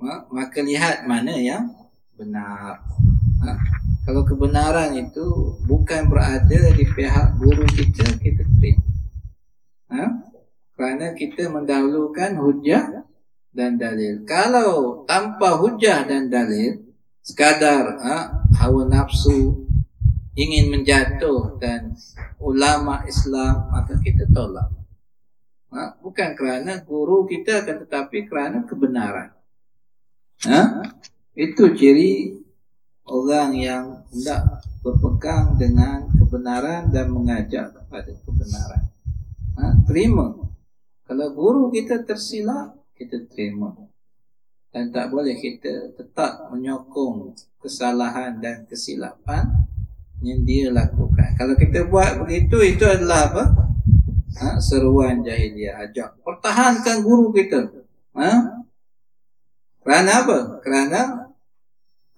ha? maka lihat mana yang benar. Ha? Kalau kebenaran itu bukan berada di pihak guru kita, kita terima. Ha? Kerana kita mendahulukan hujah dan dalil. Kalau tanpa hujah dan dalil, sekadar ha, hawa nafsu ingin menjatuhkan ulama Islam maka kita tolak ha, bukan kerana guru kita akan tetapi kerana kebenaran ha? itu ciri orang yang tidak berpegang dengan kebenaran dan mengajak kepada kebenaran ha? terima kalau guru kita tersilap kita terima dan tak boleh kita tetap menyokong kesalahan dan kesilapan yang dia lakukan. Kalau kita buat begitu, itu adalah apa? Ha? Seruan jahiliah ajak. Pertahankan guru kita. Ha? Kerana apa? Kerana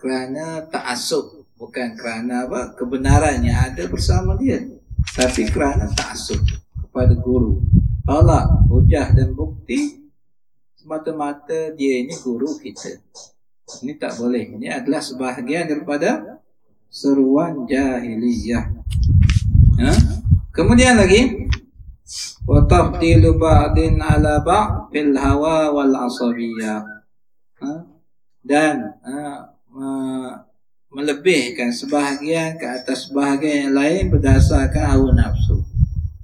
kerana tak asuk. Bukan kerana apa? Kebenaran yang ada bersama dia. Tapi kerana tak asuk kepada guru. Tolak hujah dan bukti semata-mata dia ini guru kita. Ini tak boleh. Ini adalah sebahagian daripada seruan jahiliyah. Ha? Kemudian lagi wa tafdilu ba'din ala ba' fil hawa wal asabiyah. Ha? Dan ha, melebihkan sebahagian ke atas sebahagian yang lain berdasarkan hawa nafsu.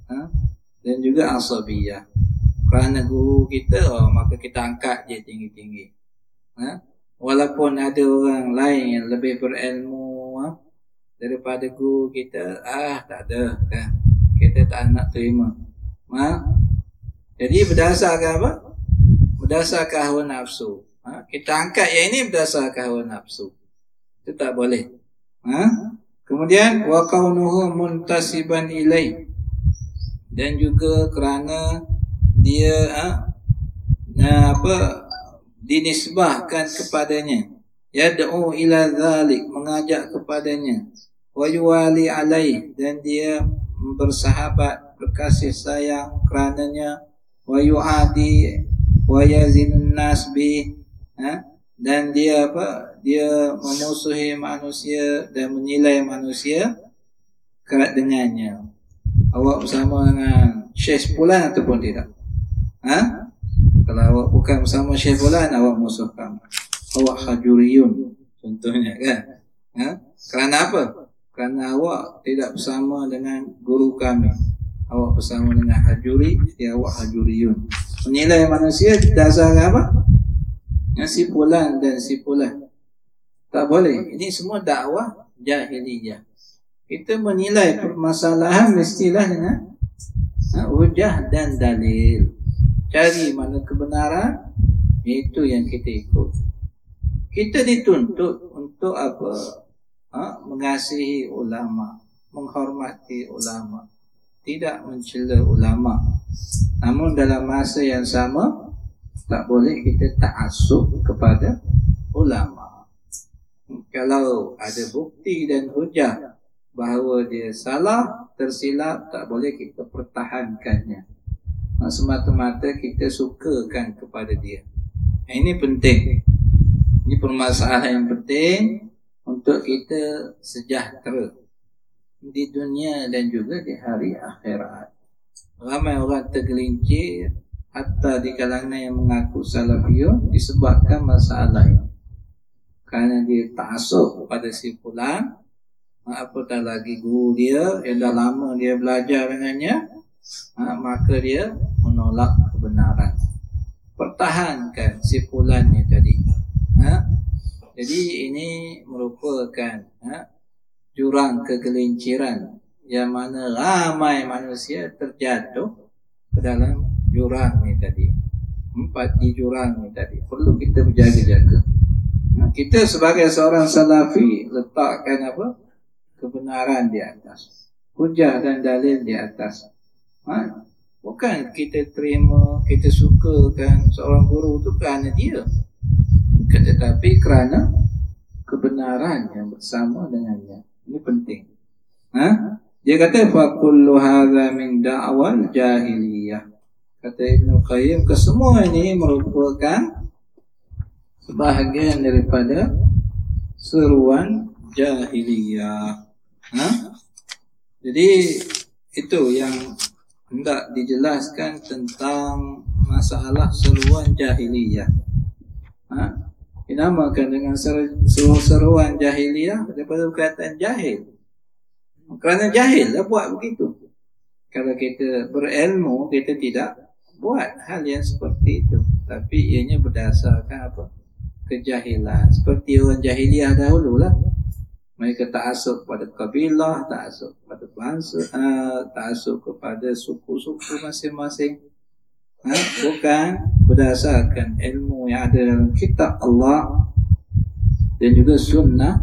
Ha? Dan juga asabiyah. Kerana guru kita, oh, maka kita angkat je tinggi-tinggi. Ha? Walaupun ada orang lain yang lebih berilmu ha? daripada guru kita, ah tak ada kan. Kita tak nak terima. Ha? Jadi berdasarkan apa? Berdasarkan hawa nafsu. Ha? Kita angkat yang ini berdasarkan hawa nafsu. Itu tak boleh. Ha? Kemudian wa kaunuhu muntasiban ilai. Dan juga kerana dia ha, apa dinisbahkan kepadanya. Yad'u ila zalik mengajak kepadanya. Wa yuwali alai dan dia bersahabat berkasih sayang kerananya wa yu'adi wa yazinun nas bi ha? dan dia apa dia memusuhi manusia dan menilai manusia kerat dengannya awak bersama dengan Syekh Fulan ataupun tidak ha kalau awak bukan bersama Syekh Fulan awak musuhkan awak hajuriyun contohnya kan ha kerana apa kerana awak tidak bersama dengan guru kami awak bersama dengan hajuri jadi awak hajuriyun menilai manusia dasar apa yang si pulan dan si pulan. Tak boleh. Ini semua dakwah jahiliyah. Kita menilai permasalahan mestilah dengan ha, dan dalil. Cari mana kebenaran, itu yang kita ikut. Kita dituntut untuk apa? Ha, mengasihi ulama, menghormati ulama, tidak mencela ulama. Namun dalam masa yang sama, tak boleh kita ta'asub kepada ulama. Kalau ada bukti dan hujah bahawa dia salah, tersilap, tak boleh kita pertahankannya. Semata-mata kita sukakan kepada dia. Ini penting. Ini permasalahan yang penting untuk kita sejahtera di dunia dan juga di hari akhirat. Ramai orang tergelincir hatta di kalangan yang mengaku salafiyun disebabkan masalah ini. Kerana dia ta'asuk pada si pulang, apatah lagi guru dia yang dah lama dia belajar dengannya, ha, maka dia menolak kebenaran. Pertahankan si pulang ni tadi. Ha? Jadi ini merupakan ha, jurang kegelinciran yang mana ramai manusia terjatuh ke dalam jurang ni tadi empat di jurang ni tadi perlu kita berjaga-jaga nah, kita sebagai seorang salafi letakkan apa kebenaran di atas hujah dan dalil di atas ha? bukan kita terima kita sukakan seorang guru tu kerana dia tetapi kerana kebenaran yang bersama dengannya ini penting ha? dia kata fa kullu hadza min da'wal jahiliyah kata Ibn Qayyim kesemua ini merupakan sebahagian daripada seruan jahiliyah. Ha? Jadi itu yang hendak dijelaskan tentang masalah seruan jahiliyah. Ha? Dinamakan dengan seruan jahiliyah daripada perkataan jahil. Kerana jahil lah buat begitu. Kalau kita berilmu, kita tidak buat hal yang seperti itu tapi ianya berdasarkan apa kejahilan seperti orang jahiliah dahulu lah mereka tak asuk pada kabilah tak asuk pada bangsa uh, tak asuk kepada suku-suku masing-masing. Ha? bukan berdasarkan ilmu yang ada dalam kitab Allah dan juga sunnah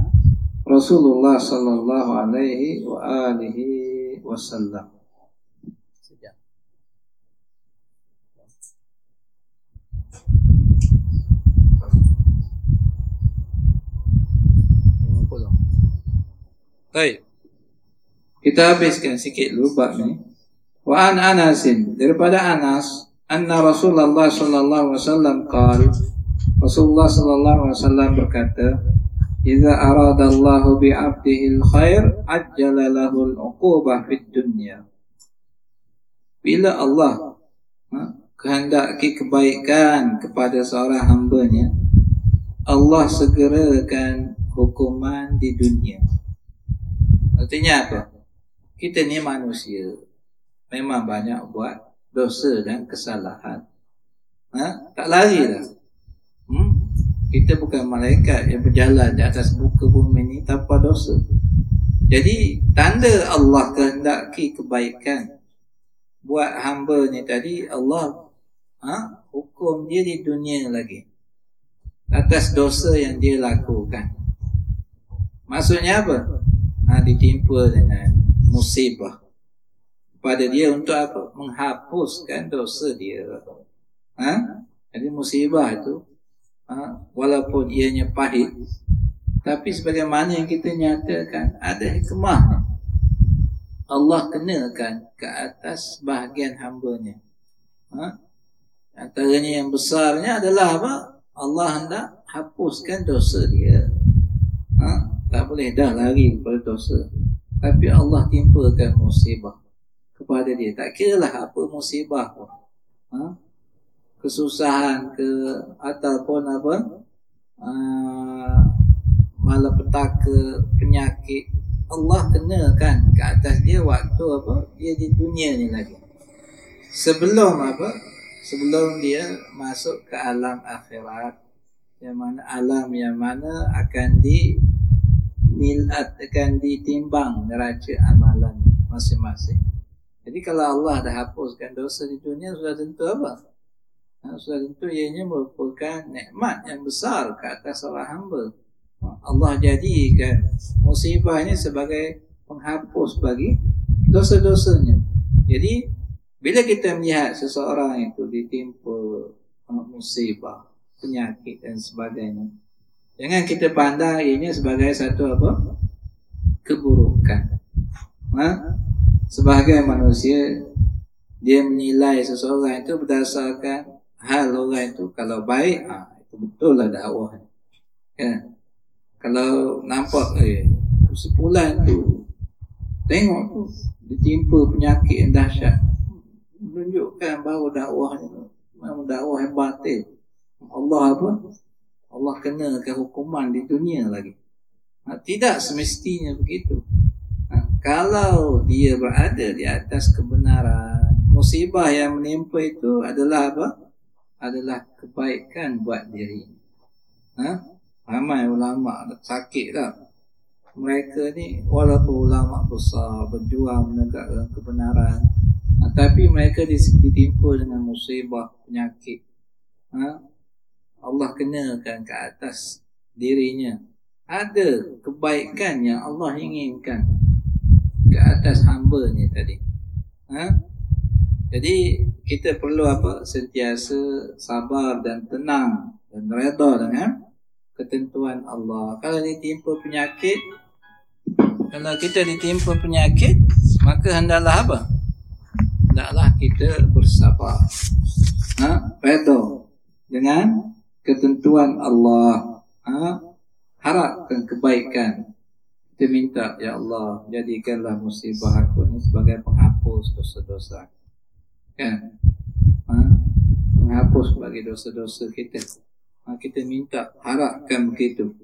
Rasulullah sallallahu alaihi wa alihi wasallam Baik. Kita habiskan sikit dulu bab ni. Wa an Anasin daripada Anas anna Rasulullah sallallahu alaihi wasallam qala Rasulullah sallallahu alaihi wasallam berkata, "Idza arada Allah bi 'abdihi al-khair, ajjala lahu al-'uqubah fid dunya." Bila Allah ha, kehendaki kebaikan kepada seorang hamba-Nya, Allah segerakan hukuman di dunia. Artinya apa? Kita ni manusia. Memang banyak buat dosa dan kesalahan. Ha? Tak lari dah. Hmm? Kita bukan malaikat yang berjalan di atas muka bumi ini tanpa dosa. Jadi tanda Allah kehendaki kebaikan buat hamba ni tadi Allah ha, hukum dia di dunia lagi atas dosa yang dia lakukan. Maksudnya apa? Ha, ditimpa dengan musibah pada dia untuk apa? Menghapuskan dosa dia. Ha? Jadi musibah itu ha? walaupun ianya pahit tapi sebagaimana yang kita nyatakan ada hikmah Allah kenakan ke atas bahagian hambanya ha? antaranya yang besarnya adalah apa? Allah hendak hapuskan dosa dia? Tak boleh dah lari kepada dosa tapi Allah timpakan musibah kepada dia. Tak kira lah apa musibah pun. Ha? kesusahan ke ataupun apa? Uh, malapetaka penyakit. Allah kenakan ke atas dia waktu apa? Dia di dunia ni lagi. Sebelum apa? Sebelum dia masuk ke alam akhirat. Yang mana alam yang mana akan di nilat akan ditimbang neraca amalan masing-masing jadi kalau Allah dah hapuskan dosa di dunia sudah tentu apa Ha, sudah tentu ianya merupakan nikmat yang besar ke atas seorang hamba. Ha, Allah jadikan musibah ini sebagai penghapus bagi dosa-dosanya. Jadi, bila kita melihat seseorang itu ditimpa musibah, penyakit dan sebagainya, jangan kita pandang ini sebagai satu apa? keburukan. Ha? Sebagai manusia, dia menilai seseorang itu berdasarkan hal orang itu kalau baik ha, itu betul lah dakwah kan kalau nampak eh sepulan tu tengok tu ditimpa penyakit yang dahsyat menunjukkan bahawa dakwah itu memang dakwah yang batil Allah apa Allah kenakan hukuman di dunia lagi ha, tidak semestinya begitu ha, kalau dia berada di atas kebenaran musibah yang menimpa itu adalah apa adalah kebaikan buat diri. Ha? Ramai ulama sakit tak? Mereka ni walaupun ulama besar berjuang menegakkan kebenaran, ha, tapi mereka ditimpa dengan musibah penyakit. Ha? Allah kenakan ke atas dirinya. Ada kebaikan yang Allah inginkan ke atas hamba ni tadi. Ha? Jadi kita perlu apa? Sentiasa sabar dan tenang dan redha dengan ketentuan Allah. Kalau ditimpa penyakit, kalau kita ditimpa penyakit, maka hendaklah apa? Hendaklah kita bersabar. Ha? Redha dengan ketentuan Allah. Ha? Harapkan kebaikan. Kita minta, Ya Allah, jadikanlah musibah aku ini sebagai penghapus dosa-dosa kan ha? menghapus bagi dosa-dosa kita ha? kita minta harapkan begitu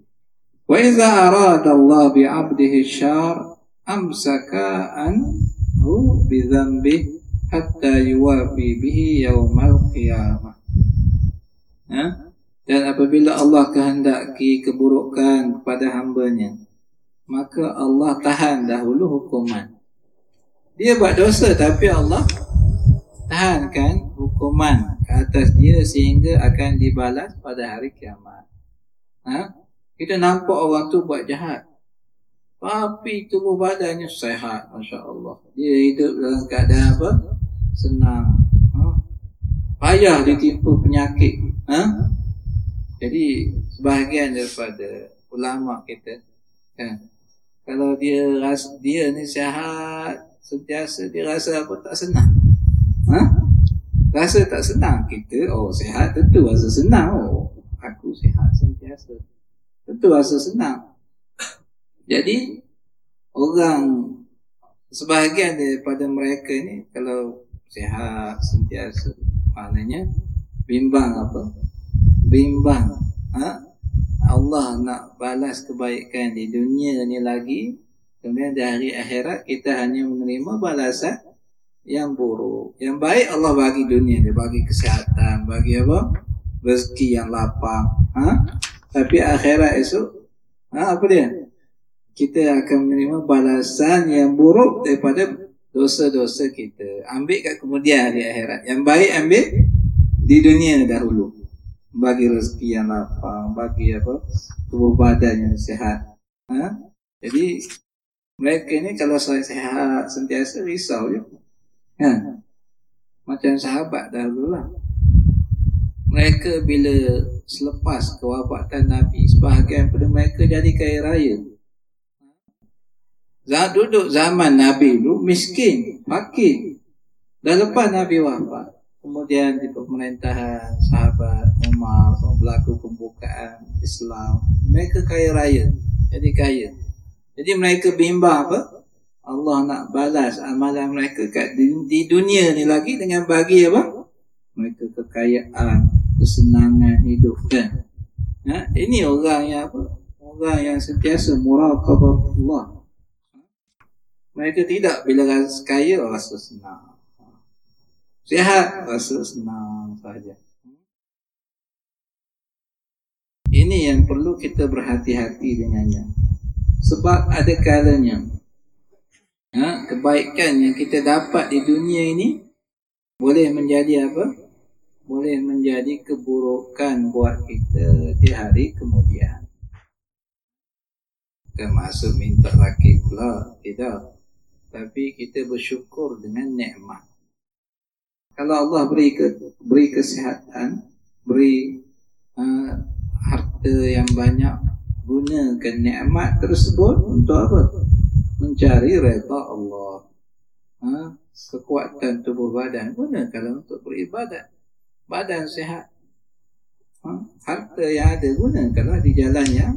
wa iza arada Allah bi 'abdihi syar amsaka anhu bi hatta yuwafi bihi yaumal qiyamah ha? Dan apabila Allah kehendaki keburukan kepada hambanya maka Allah tahan dahulu hukuman dia buat dosa tapi Allah tahankan hukuman ke atas dia sehingga akan dibalas pada hari kiamat. Ha? Kita nampak orang tu buat jahat. Tapi tubuh badannya sehat, Masya Allah. Dia hidup dalam keadaan apa? Senang. Ha? Payah ditimpa penyakit. Ha? Jadi, sebahagian daripada ulama kita, kan? kalau dia rasa, dia ni sehat, sentiasa dia rasa apa tak senang. Ha? Rasa tak senang kita Oh sehat tentu rasa senang Oh aku sihat sentiasa. Tentu rasa senang. Jadi orang sebahagian daripada mereka ni kalau sihat sentiasa maknanya bimbang apa? Bimbang. Ha? Allah nak balas kebaikan di dunia ni lagi kemudian di hari akhirat kita hanya menerima balasan yang buruk. Yang baik Allah bagi dunia dia bagi kesihatan, bagi apa? Rezeki yang lapang. Ha? Tapi akhirat esok ha, apa dia? kita akan menerima balasan yang buruk daripada dosa-dosa kita. Ambil kat kemudian di akhirat. Yang baik ambil di dunia dahulu. Bagi rezeki yang lapang, bagi apa? Tubuh badan yang sihat. Ha? Jadi mereka ni kalau saya sihat sentiasa risau je. Ha? Macam sahabat dahulu lah. Mereka bila selepas kewafatan Nabi, sebahagian pada mereka jadi kaya raya. Zat duduk zaman Nabi itu miskin, fakir. Dan lepas Nabi wafat, kemudian di pemerintahan sahabat Umar berlaku pembukaan Islam, mereka kaya raya, jadi kaya. Jadi mereka bimbang apa? Allah nak balas amalan mereka kat di, di dunia ni lagi dengan bagi apa? Mereka kekayaan, kesenangan hidup kan. Ha? Ini orang yang apa? Orang yang sentiasa muraqabah Allah. Mereka tidak bila rasa kaya rasa senang. Sihat rasa senang saja. Ini yang perlu kita berhati-hati dengannya. Sebab ada kalanya ha, kebaikan yang kita dapat di dunia ini boleh menjadi apa? Boleh menjadi keburukan buat kita di hari kemudian. Termasuk minta rakit pula. Tidak tapi kita bersyukur dengan nikmat. Kalau Allah beri ke, beri kesihatan, beri uh, harta yang banyak, gunakan nikmat tersebut untuk apa? Mencari redha Allah. Ha? Kekuatan tubuh badan gunakanlah untuk beribadat. Badan sihat. Ha? Harta yang ada gunakanlah di jalan yang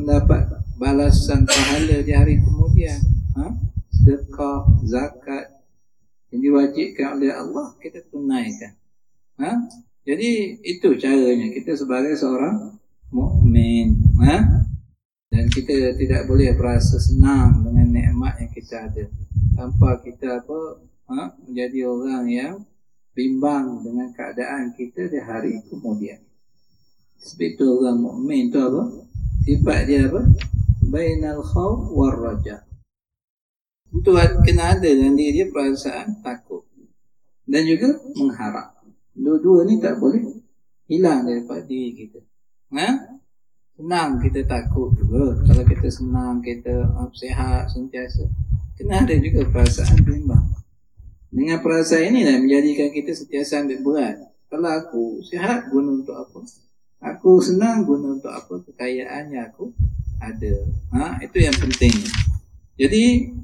mendapat balasan pahala di hari kemudian. Ha? sedekah, zakat yang diwajibkan oleh Allah kita tunaikan. Ha? Jadi itu caranya kita sebagai seorang ha? Dan kita tidak boleh berasa senang dengan nikmat yang kita ada tanpa kita apa ha? menjadi orang yang bimbang dengan keadaan kita di hari kemudian. Sebab itu orang mukmin itu apa? Sifat dia apa? Bainal khawf war raja' Untuk kena ada dalam diri dia perasaan takut dan juga mengharap. Dua-dua ni tak boleh hilang daripada diri kita. Ha? Senang kita takut juga. Kalau kita senang, kita uh, sihat, sentiasa. Kena ada juga perasaan bimbang. Dengan perasaan ini dah menjadikan kita sentiasa ambil berat. Kalau aku sihat, guna untuk apa? Aku senang, guna untuk apa? Kekayaannya aku ada. Ha? Itu yang penting. Jadi,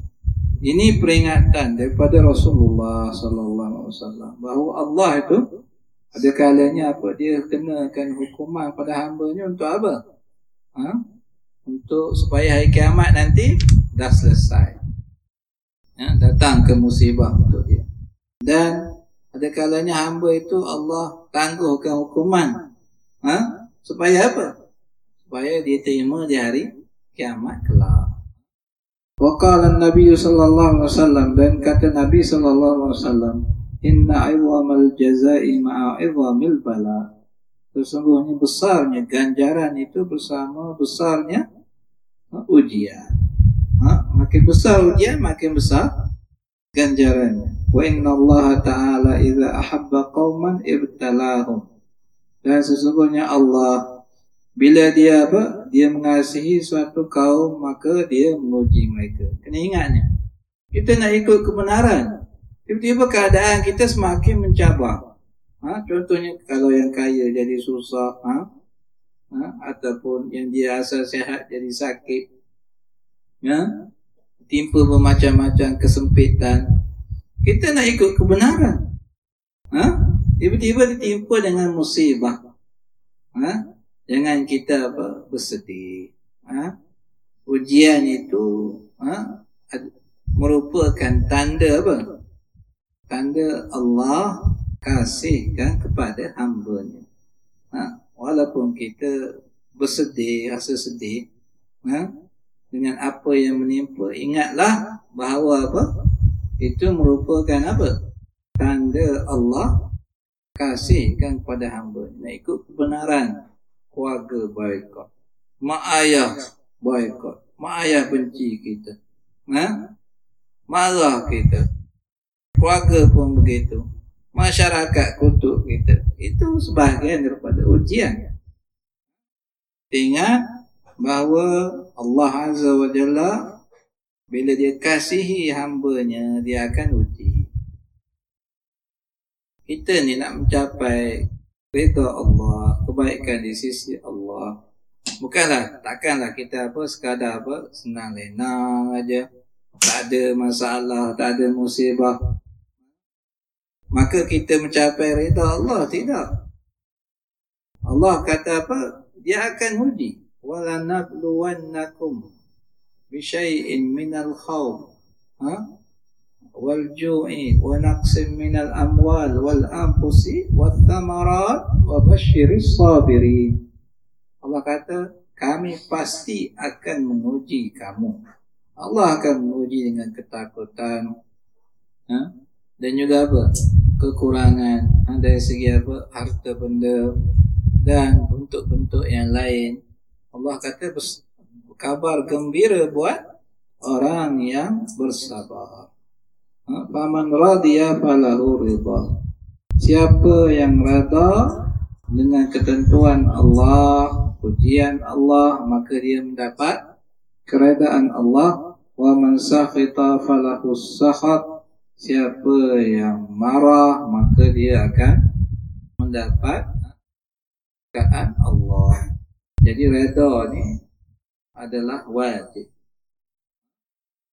ini peringatan daripada Rasulullah sallallahu alaihi wasallam bahawa Allah itu ada kalanya apa dia kenakan hukuman pada hamba-Nya untuk apa? Ha? Untuk supaya hari kiamat nanti dah selesai. Ya, datang ke musibah untuk dia. Dan ada kalanya hamba itu Allah tangguhkan hukuman. Ha? Supaya apa? Supaya dia terima di hari kiamat kelak. Waqala Nabi sallallahu alaihi wasallam dan kata Nabi sallallahu alaihi wasallam, "Inna 'idhamal jazaa'i ma'a 'idhamil bala." Sesungguhnya besarnya ganjaran itu bersama besarnya ujian. Ha? Makin besar ujian, makin besar ganjarannya. Wa inna Allah Ta'ala idza ahabba qauman ibtalahum. Dan sesungguhnya Allah bila dia apa? Dia mengasihi suatu kaum maka dia menguji mereka. Kena ingatnya. Kita nak ikut kebenaran. Tiba-tiba keadaan kita semakin mencabar. Ha? Contohnya kalau yang kaya jadi susah, ha? Ha? ataupun yang dia asal sehat jadi sakit. Ya? Timpa bermacam-macam kesempitan. Kita nak ikut kebenaran. Ha? Tiba-tiba ditimpa dengan musibah. Ha? jangan kita apa bersedih. Ha? Ujian itu ha? merupakan tanda apa? Tanda Allah kasihkan kepada hamba-Nya. Ha? Walaupun kita bersedih, rasa sedih, ha? dengan apa yang menimpa, ingatlah bahawa apa? Itu merupakan apa? Tanda Allah kasihkan kepada hamba. Nak ikut kebenaran keluarga boykot. Mak ayah boykot. Mak ayah benci kita. Ha? Marah kita. Keluarga pun begitu. Masyarakat kutuk kita. Itu sebahagian daripada ujian. Ingat bahawa Allah Azza wa Jalla bila dia kasihi hambanya, dia akan uji. Kita ni nak mencapai reda Allah, kebaikan di sisi Allah. Bukanlah, takkanlah kita apa sekadar apa senang lenang aja. Tak ada masalah, tak ada musibah maka kita mencapai reda Allah tidak. Allah kata apa? Dia akan uji. Wala nabluwannakum bi syai'in minal khawf. Ha? Wal ju'i wa minal amwal wal anfusi wat thamarat wa basyiris sabirin. Allah kata kami pasti akan menguji kamu. Allah akan menguji dengan ketakutan. Ha? Dan juga apa kekurangan ha? dari segi apa harta benda dan bentuk-bentuk yang lain Allah kata kabar gembira buat orang yang bersabar. Ha? Faman radiya falahu ridha. Siapa yang rada dengan ketentuan Allah, pujian Allah, maka dia mendapat keredaan Allah. Wa man sakhita falahu sakhat. Siapa yang marah, maka dia akan mendapat keadaan Allah. Jadi reda ni adalah wajib.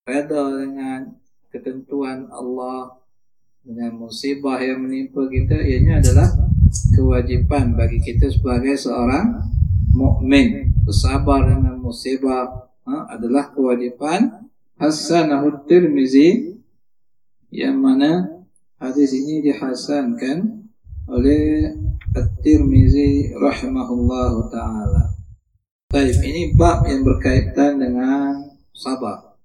Reda dengan ketentuan Allah dengan musibah yang menimpa kita ianya adalah kewajipan bagi kita sebagai seorang mukmin bersabar dengan musibah ha, adalah kewajipan Hasanahut Tirmizi yang mana hadis ini dihasankan oleh At-Tirmizi rahimahullahu taala. Baik, ini bab yang berkaitan dengan sabar.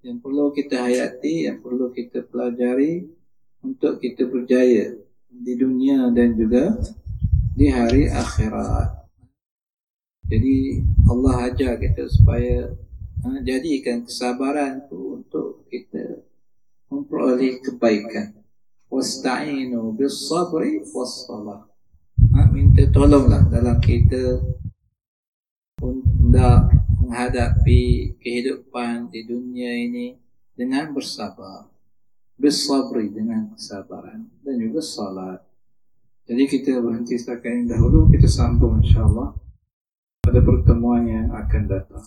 Yang perlu kita hayati, yang perlu kita pelajari untuk kita berjaya di dunia dan juga di hari akhirat. Jadi Allah ajar kita supaya ha, jadikan kesabaran itu untuk kita memperoleh kebaikan. Wasta'inu bis sabri was salah. Ha, minta tolonglah dalam kita hendak menghadapi kehidupan di dunia ini dengan bersabar bersabri dengan kesabaran dan juga salat jadi kita berhenti setakat ini dahulu kita sambung insyaAllah pada pertemuan yang akan datang